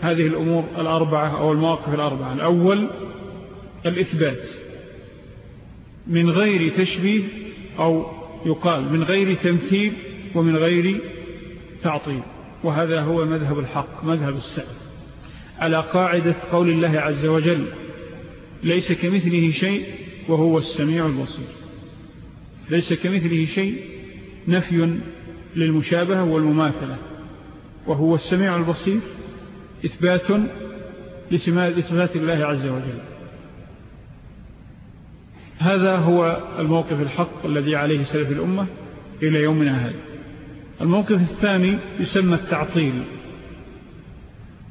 هذه الأمور الأربعة أو المواقف الأربعة. الأول الإثبات. من غير تشبيه أو يقال من غير تمثيل ومن غير تعطيل. وهذا هو مذهب الحق مذهب السلف. على قاعدة قول الله عز وجل ليس كمثله شيء وهو السميع البصير. ليس كمثله شيء نفي للمشابهة والمماثلة وهو السميع البصير إثبات لصفات الله عز وجل. هذا هو الموقف الحق الذي عليه سلف الأمة إلى يومنا هذا. الموقف الثاني يسمى التعطيل.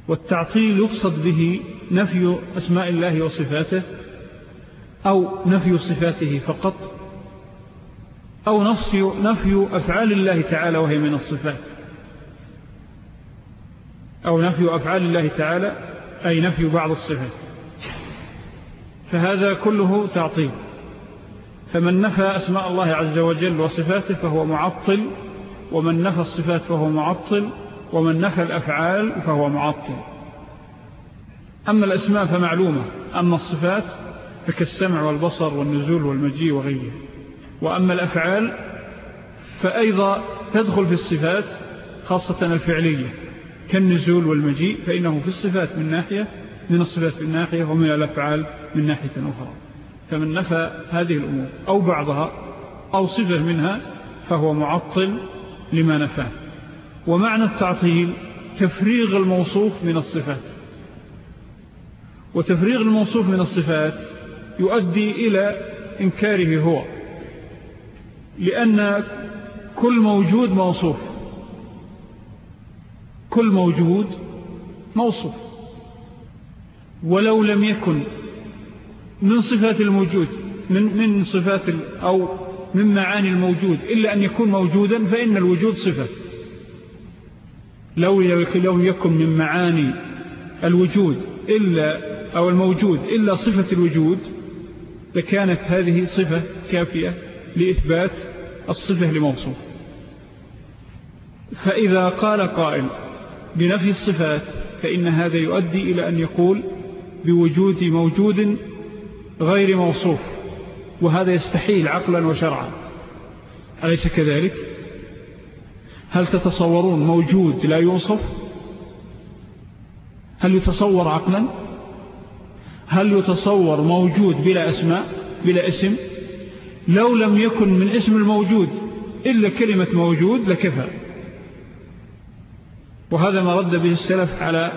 والتعطيل يقصد به نفي أسماء الله وصفاته أو نفي صفاته فقط أو نفي, أفعال الله تعالى وهي من الصفات. أو نفي أفعال الله تعالى أي نفي بعض الصفات. فهذا كله تعطيل. فمن نفى أسماء الله عز وجل وصفاته فهو معطل ومن نفى الصفات فهو معطل ومن نفى الأفعال فهو معطل. أما الأسماء فمعلومة أما الصفات فكالسمع والبصر والنزول والمجيء وغيره. وأما الأفعال فأيضا تدخل في الصفات خاصة الفعلية كالنزول والمجيء فإنه في الصفات من ناحية من الصفات من ناحية ومن الأفعال من ناحية أخرى. فمن نفى هذه الأمور أو بعضها أو صفة منها فهو معطل لما نفاه. ومعنى التعطيل تفريغ الموصوف من الصفات. وتفريغ الموصوف من الصفات يؤدي إلى إنكاره هو لأن كل موجود موصوف. كل موجود موصوف. ولو لم يكن من صفات الموجود من, من صفات أو من معاني الموجود إلا أن يكون موجودا فإن الوجود صفة. لو لو يكن من معاني الوجود إلا أو الموجود إلا صفة الوجود لكانت هذه صفة كافية لإثبات الصفة لموصوف. فإذا قال قائل بنفي الصفات فإن هذا يؤدي إلى أن يقول بوجود موجود غير موصوف وهذا يستحيل عقلا وشرعا. أليس كذلك؟ هل تتصورون موجود لا يوصف؟ هل يتصور عقلا؟ هل يتصور موجود بلا أسماء بلا اسم؟ لو لم يكن من اسم الموجود إلا كلمة موجود لكفى. وهذا ما رد به السلف على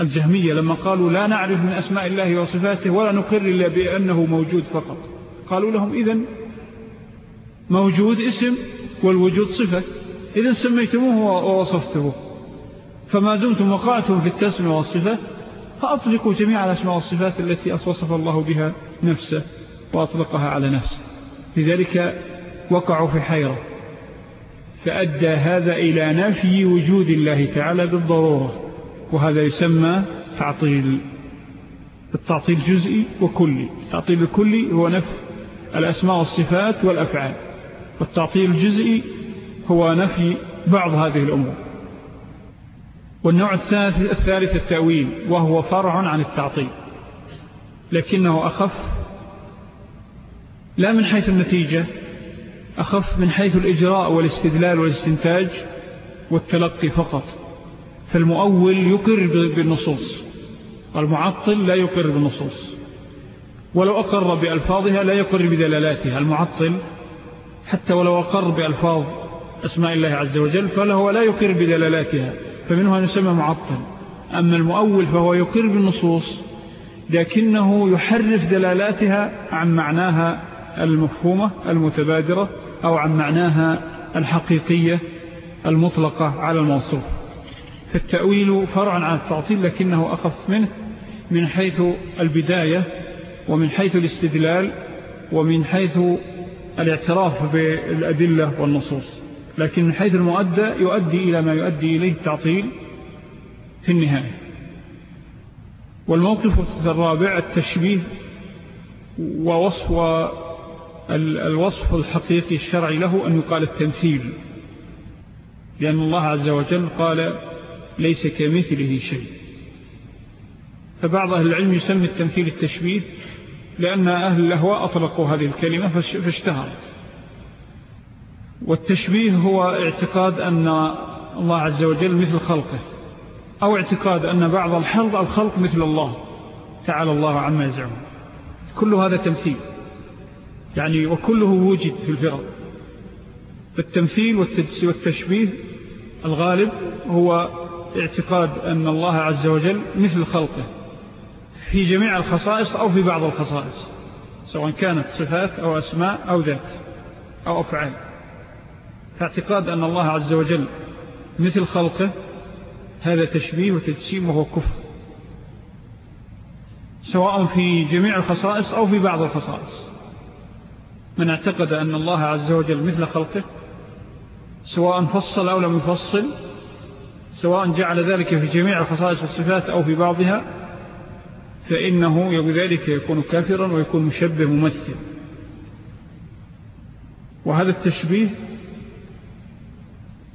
الجهمية لما قالوا لا نعرف من أسماء الله وصفاته ولا نقر إلا بأنه موجود فقط. قالوا لهم إذن موجود اسم والوجود صفة. إذن سميتموه ووصفته فما دمتم وقعتم في التسمية والصفة فأطلقوا جميع الأسماء والصفات التي أصوصف الله بها نفسه وأطلقها على نفسه. لذلك وقعوا في حيرة. فأدى هذا إلى نفي وجود الله تعالى بالضرورة. وهذا يسمى تعطيل. التعطيل جزئي وكلي. التعطيل الكلي هو نفي الأسماء والصفات والأفعال. والتعطيل الجزئي هو نفي بعض هذه الأمور. والنوع الثالث التأويل وهو فرع عن التعطيل. لكنه أخف لا من حيث النتيجة أخف من حيث الإجراء والاستدلال والاستنتاج والتلقي فقط. فالمؤول يقر بالنصوص. المعطل لا يقر بالنصوص. ولو أقر بألفاظها لا يقر بدلالاتها. المعطل حتى ولو أقر بألفاظ أسماء الله عز وجل فله لا يقر بدلالاتها فمنها نسمى معطل. أما المؤول فهو يقر بالنصوص لكنه يحرف دلالاتها عن معناها المفهومة المتبادرة أو عن معناها الحقيقية المطلقة على الموصوف. فالتأويل فرع عن التعطيل لكنه أخف منه من حيث البداية ومن حيث الاستدلال ومن حيث الاعتراف بالأدلة والنصوص لكن من حيث المؤدى يؤدي إلى ما يؤدي إليه التعطيل في النهاية. والموقف الرابع التشبيه ووصف الوصف الحقيقي الشرعي له أن يقال التمثيل لأن الله عز وجل قال ليس كمثله شيء. فبعض أهل العلم يسمي التمثيل التشبيه لأن أهل الأهواء أطلقوا هذه الكلمة فاشتهرت. والتشبيه هو اعتقاد أن الله عز وجل مثل خلقه أو اعتقاد أن بعض الحلق الخلق مثل الله تعالى الله عما يزعم كل هذا تمثيل. يعني وكله وجد في الفرق. التمثيل والتشبيه الغالب هو اعتقاد أن الله عز وجل مثل خلقه. في جميع الخصائص أو في بعض الخصائص سواء كانت صفات أو أسماء أو ذات أو أفعال. فاعتقاد أن الله عز وجل مثل خلقه هذا تشبيه وتجسيم وهو كفر. سواء في جميع الخصائص أو في بعض الخصائص. من اعتقد أن الله عز وجل مثل خلقه سواء فصل أو لم يفصل سواء جعل ذلك في جميع الخصائص والصفات أو في بعضها فإنه بذلك يكون كافرا ويكون مشبه ممثل وهذا التشبيه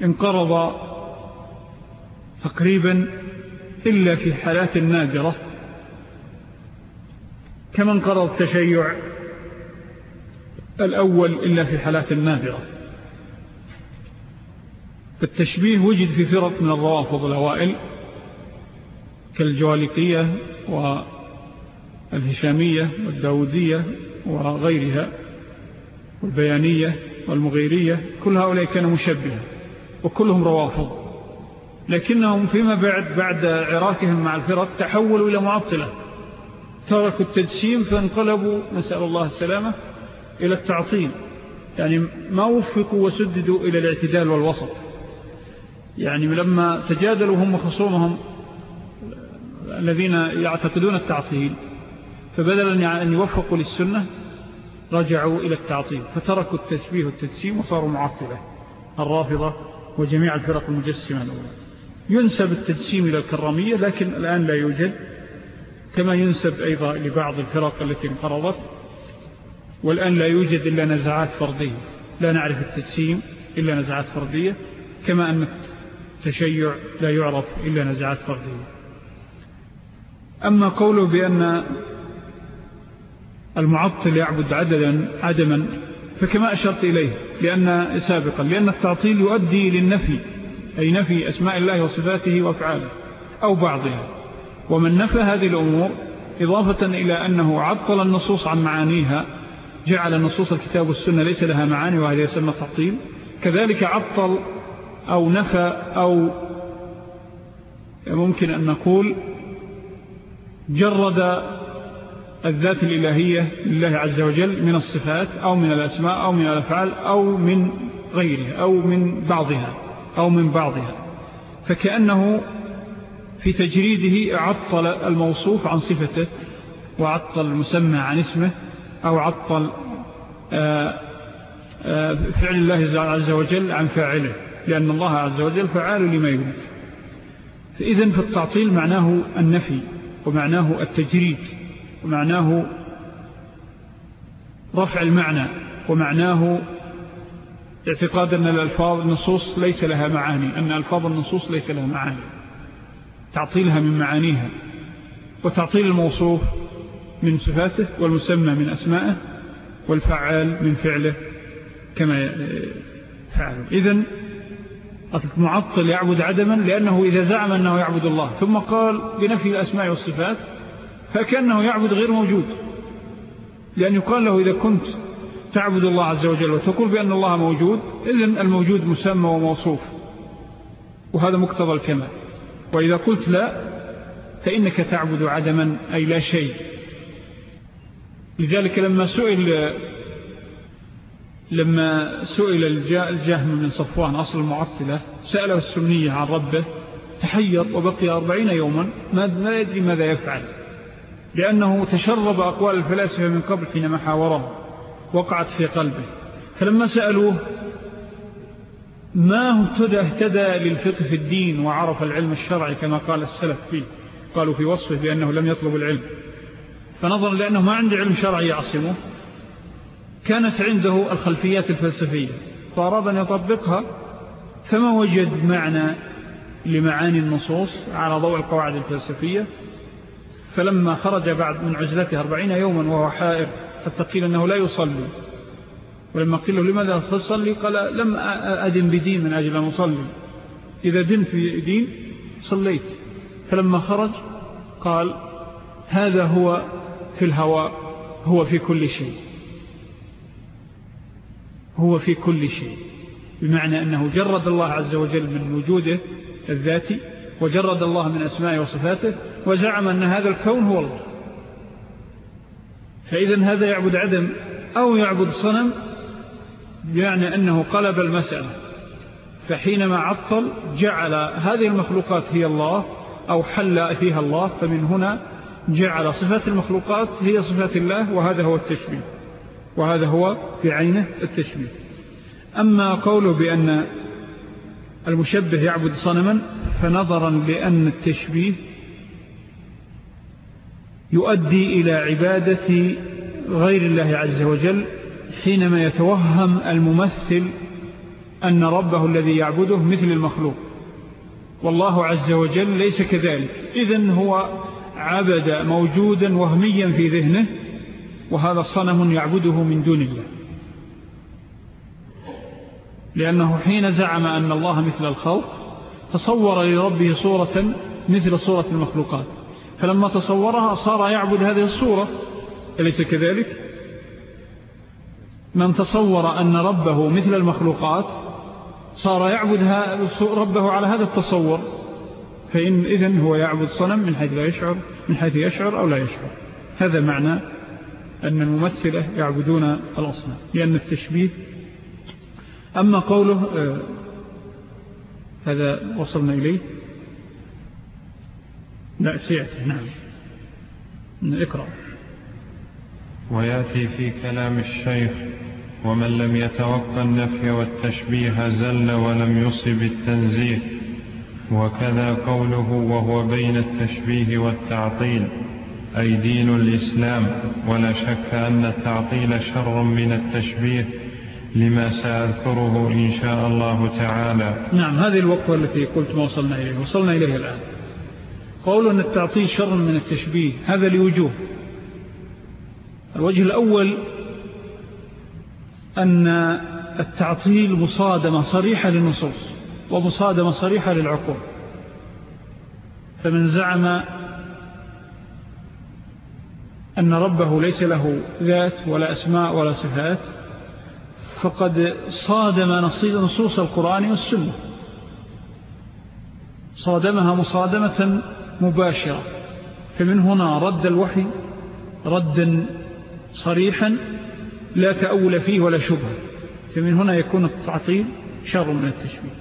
انقرض تقريبا إلا في حالات نادرة كما انقرض التشيع الأول إلا في حالات نادرة. التشبيه وجد في فرق من الروافض الأوائل كالجوالقية والهشامية والداودية وغيرها والبيانية والمغيرية كل هؤلاء كانوا مشبهة وكلهم روافض. لكنهم فيما بعد بعد عراكهم مع الفرق تحولوا إلى معطلة. تركوا التجسيم فانقلبوا نسأل الله السلامة إلى التعطيل. يعني ما وفقوا وسددوا إلى الاعتدال والوسط. يعني لما تجادلوا هم خصومهم الذين يعتقدون التعطيل فبدلا أن يوفقوا للسنة رجعوا إلى التعطيل فتركوا التشبيه والتجسيم وصاروا معطلة الرافضة وجميع الفرق المجسمة الأولى. ينسب التجسيم إلى الكرامية لكن الآن لا يوجد كما ينسب أيضا لبعض الفرق التي انقرضت والآن لا يوجد إلا نزعات فردية. لا نعرف التجسيم إلا نزعات فردية كما أن التشيع لا يعرف إلا نزعات فردية. أما قوله بأن المعطل يعبد عددا عدما فكما أشرت إليه لأن سابقا لأن التعطيل يؤدي للنفي أي نفي أسماء الله وصفاته وأفعاله أو بعضها. ومن نفى هذه الأمور إضافة إلى أنه عطل النصوص عن معانيها جعل نصوص الكتاب والسنة ليس لها معاني وهذا يسمى تعطيل كذلك عطل أو نفى أو ممكن أن نقول جرد الذات الإلهية لله عز وجل من الصفات أو من الأسماء أو من الأفعال أو من غيرها أو من بعضها أو من بعضها. فكأنه في تجريده عطل الموصوف عن صفته وعطل المسمى عن اسمه أو عطل آه، آه، فعل الله عز وجل عن فاعله لأن الله عز وجل فعال لما يريد. فإذن في التعطيل معناه النفي ومعناه التجريد. ومعناه رفع المعنى ومعناه اعتقاد أن الألفاظ النصوص ليس لها معاني أن ألفاظ النصوص ليس لها معاني. تعطيلها من معانيها وتعطيل الموصوف من صفاته والمسمى من أسمائه والفعال من فعله كما فعل. إذن المعطل يعبد عدما لأنه إذا زعم أنه يعبد الله ثم قال بنفي الأسماء والصفات فكأنه يعبد غير موجود. لأن يقال له إذا كنت تعبد الله عز وجل وتقول بأن الله موجود إذن الموجود مسمى وموصوف. وهذا مقتضى الكمال. وإذا قلت لا فإنك تعبد عدما أي لا شيء. لذلك لما سئل لما سئل الجهم من صفوان أصل المعطلة سأله السنية عن ربه تحير وبقي أربعين يوما ما يدري ماذا يفعل. لأنه تشرب أقوال الفلاسفة من قبل حينما حاوره وقعت في قلبه. فلما سألوه ما اهتدى اهتدى للفقه في الدين وعرف العلم الشرعي كما قال السلف فيه؟ قالوا في وصفه بأنه لم يطلب العلم. فنظرا لأنه ما عنده علم شرعي يعصمه كانت عنده الخلفيات الفلسفية. فأراد أن يطبقها فما وجد معنى لمعاني النصوص على ضوء القواعد الفلسفية. فلما خرج بعد من عزلته أربعين يوما وهو حائر حتى قيل أنه لا يصلي. ولما قيل له لماذا تصلي؟ قال لم أدن بدين من أجل أن أصلي. إذا دنت في دين صليت. فلما خرج قال هذا هو في الهواء هو في كل شيء. هو في كل شيء. بمعنى أنه جرد الله عز وجل من وجوده الذاتي وجرد الله من أسمائه وصفاته وزعم أن هذا الكون هو الله. فإذا هذا يعبد عدم أو يعبد صنم يعني أنه قلب المسألة. فحينما عطل جعل هذه المخلوقات هي الله أو حل فيها الله فمن هنا جعل صفات المخلوقات هي صفات الله وهذا هو التشبيه. وهذا هو بعينه التشبيه. أما قوله بأن المشبه يعبد صنما فنظرا لأن التشبيه يؤدي إلى عبادة غير الله عز وجل حينما يتوهم الممثل أن ربه الذي يعبده مثل المخلوق. والله عز وجل ليس كذلك. إذن هو عبد موجودا وهميا في ذهنه وهذا صنم يعبده من دون الله. لأنه حين زعم أن الله مثل الخلق تصور لربه صورة مثل صورة المخلوقات. فلما تصورها صار يعبد هذه الصورة أليس كذلك؟ من تصور أن ربه مثل المخلوقات صار يعبد ربه على هذا التصور فإن إذن هو يعبد صنم من حيث لا يشعر من حيث يشعر أو لا يشعر. هذا معنى أن الممثلة يعبدون الأصنام لأن التشبيه. أما قوله آه، هذا وصلنا إليه. لا سيأتي. نعم. اقرأ. ويأتي في كلام الشيخ ومن لم يتوقع النفي والتشبيه زل ولم يصب التنزيه. وكذا قوله وهو بين التشبيه والتعطيل أي دين الإسلام. ولا شك أن التعطيل شر من التشبيه لما سأذكره إن شاء الله تعالى. نعم هذه الوقفة التي قلت ما وصلنا إليه وصلنا إليه الآن. قول أن التعطيل شر من التشبيه هذا لوجوه. الوجه الأول أن التعطيل مصادمة صريحة للنصوص ومصادمة صريحة للعقول. فمن زعم أن ربه ليس له ذات ولا أسماء ولا صفات فقد صادم نصوص القرآن والسنة. صادمها مصادمة مباشرة. فمن هنا رد الوحي ردا صريحا لا تأول فيه ولا شبهة. فمن هنا يكون التعطيل شر من التشبيه.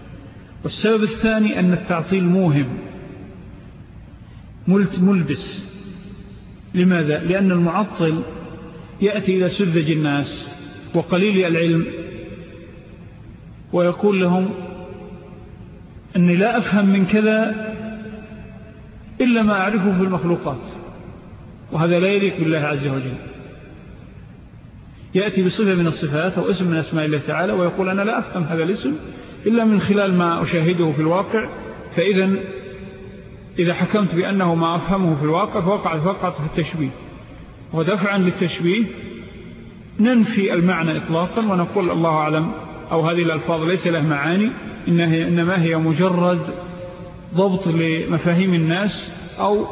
والسبب الثاني أن التعطيل موهم ملبس. لماذا؟ لأن المعطل يأتي إلى سذج الناس وقليل العلم ويقول لهم أني لا أفهم من كذا إلا ما أعرفه في المخلوقات. وهذا لا يليق بالله عز وجل. يأتي بصفة من الصفات أو اسم من أسماء الله تعالى ويقول أنا لا أفهم هذا الاسم إلا من خلال ما أشاهده في الواقع. فإذا إذا حكمت بأنه ما أفهمه في الواقع فوقعت فوقعت في التشبيه. ودفعا للتشبيه ننفي المعنى إطلاقا ونقول الله أعلم. أو هذه الألفاظ ليس له معاني إنما هي مجرد ضبط لمفاهيم الناس أو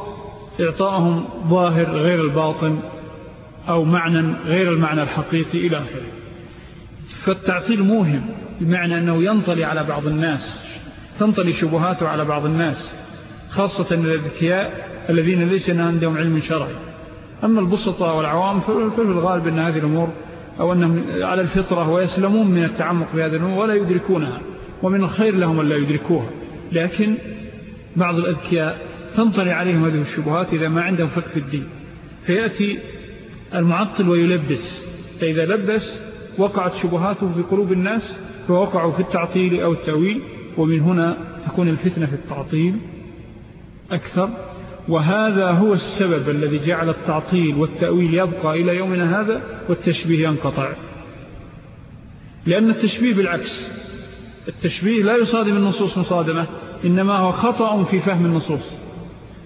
إعطائهم ظاهر غير الباطن أو معنى غير المعنى الحقيقي إلى آخره. فالتعطيل موهم بمعنى أنه ينطلي على بعض الناس تنطلي شبهاته على بعض الناس خاصة الذكياء الذين ليس عندهم علم شرعي. أما البسطة والعوام ففي الغالب أن هذه الأمور أو أنهم على الفطرة ويسلمون من التعمق في هذه الأمور ولا يدركونها ومن الخير لهم أن لا يدركوها. لكن بعض الأذكياء تنطلي عليهم هذه الشبهات إذا ما عندهم فك في الدين. فيأتي المعطل ويلبس. حتى إذا لبس وقعت شبهاته في قلوب الناس فوقعوا في التعطيل أو التأويل ومن هنا تكون الفتنة في التعطيل أكثر. وهذا هو السبب الذي جعل التعطيل والتأويل يبقى إلى يومنا هذا والتشبيه ينقطع. لأن التشبيه بالعكس التشبيه لا يصادم النصوص مصادمة. إنما هو خطأ في فهم النصوص.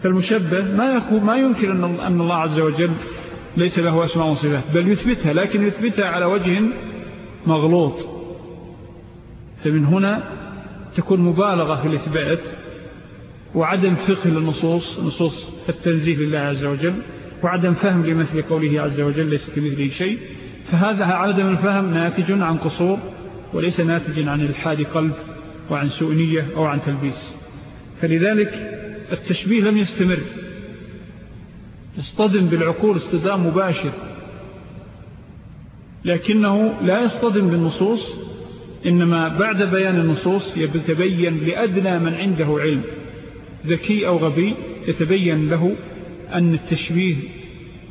فالمشبه ما, ما ينكر أن الله عز وجل ليس له أسماء وصفات بل يثبتها لكن يثبتها على وجه مغلوط. فمن هنا تكون مبالغة في الإثبات وعدم فقه للنصوص نصوص التنزيه لله عز وجل وعدم فهم لمثل قوله عز وجل ليس كمثله شيء. فهذا عدم الفهم ناتج عن قصور وليس ناتج عن إلحاد قلب. وعن سوء نية أو عن تلبيس. فلذلك التشبيه لم يستمر. اصطدم بالعقول اصطدام مباشر. لكنه لا يصطدم بالنصوص إنما بعد بيان النصوص يتبين لأدنى من عنده علم. ذكي أو غبي يتبين له أن التشبيه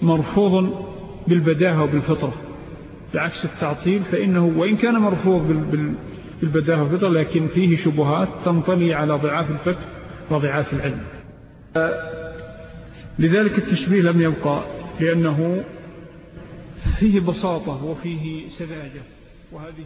مرفوض بالبداهة وبالفطرة. بعكس التعطيل فإنه وإن كان مرفوض بالبداهة والفطرة لكن فيه شبهات تنطلي على ضعاف الفكر وضعاف العلم. لذلك التشبيه لم يبقى لأنه فيه بساطة وفيه سذاجة وهذه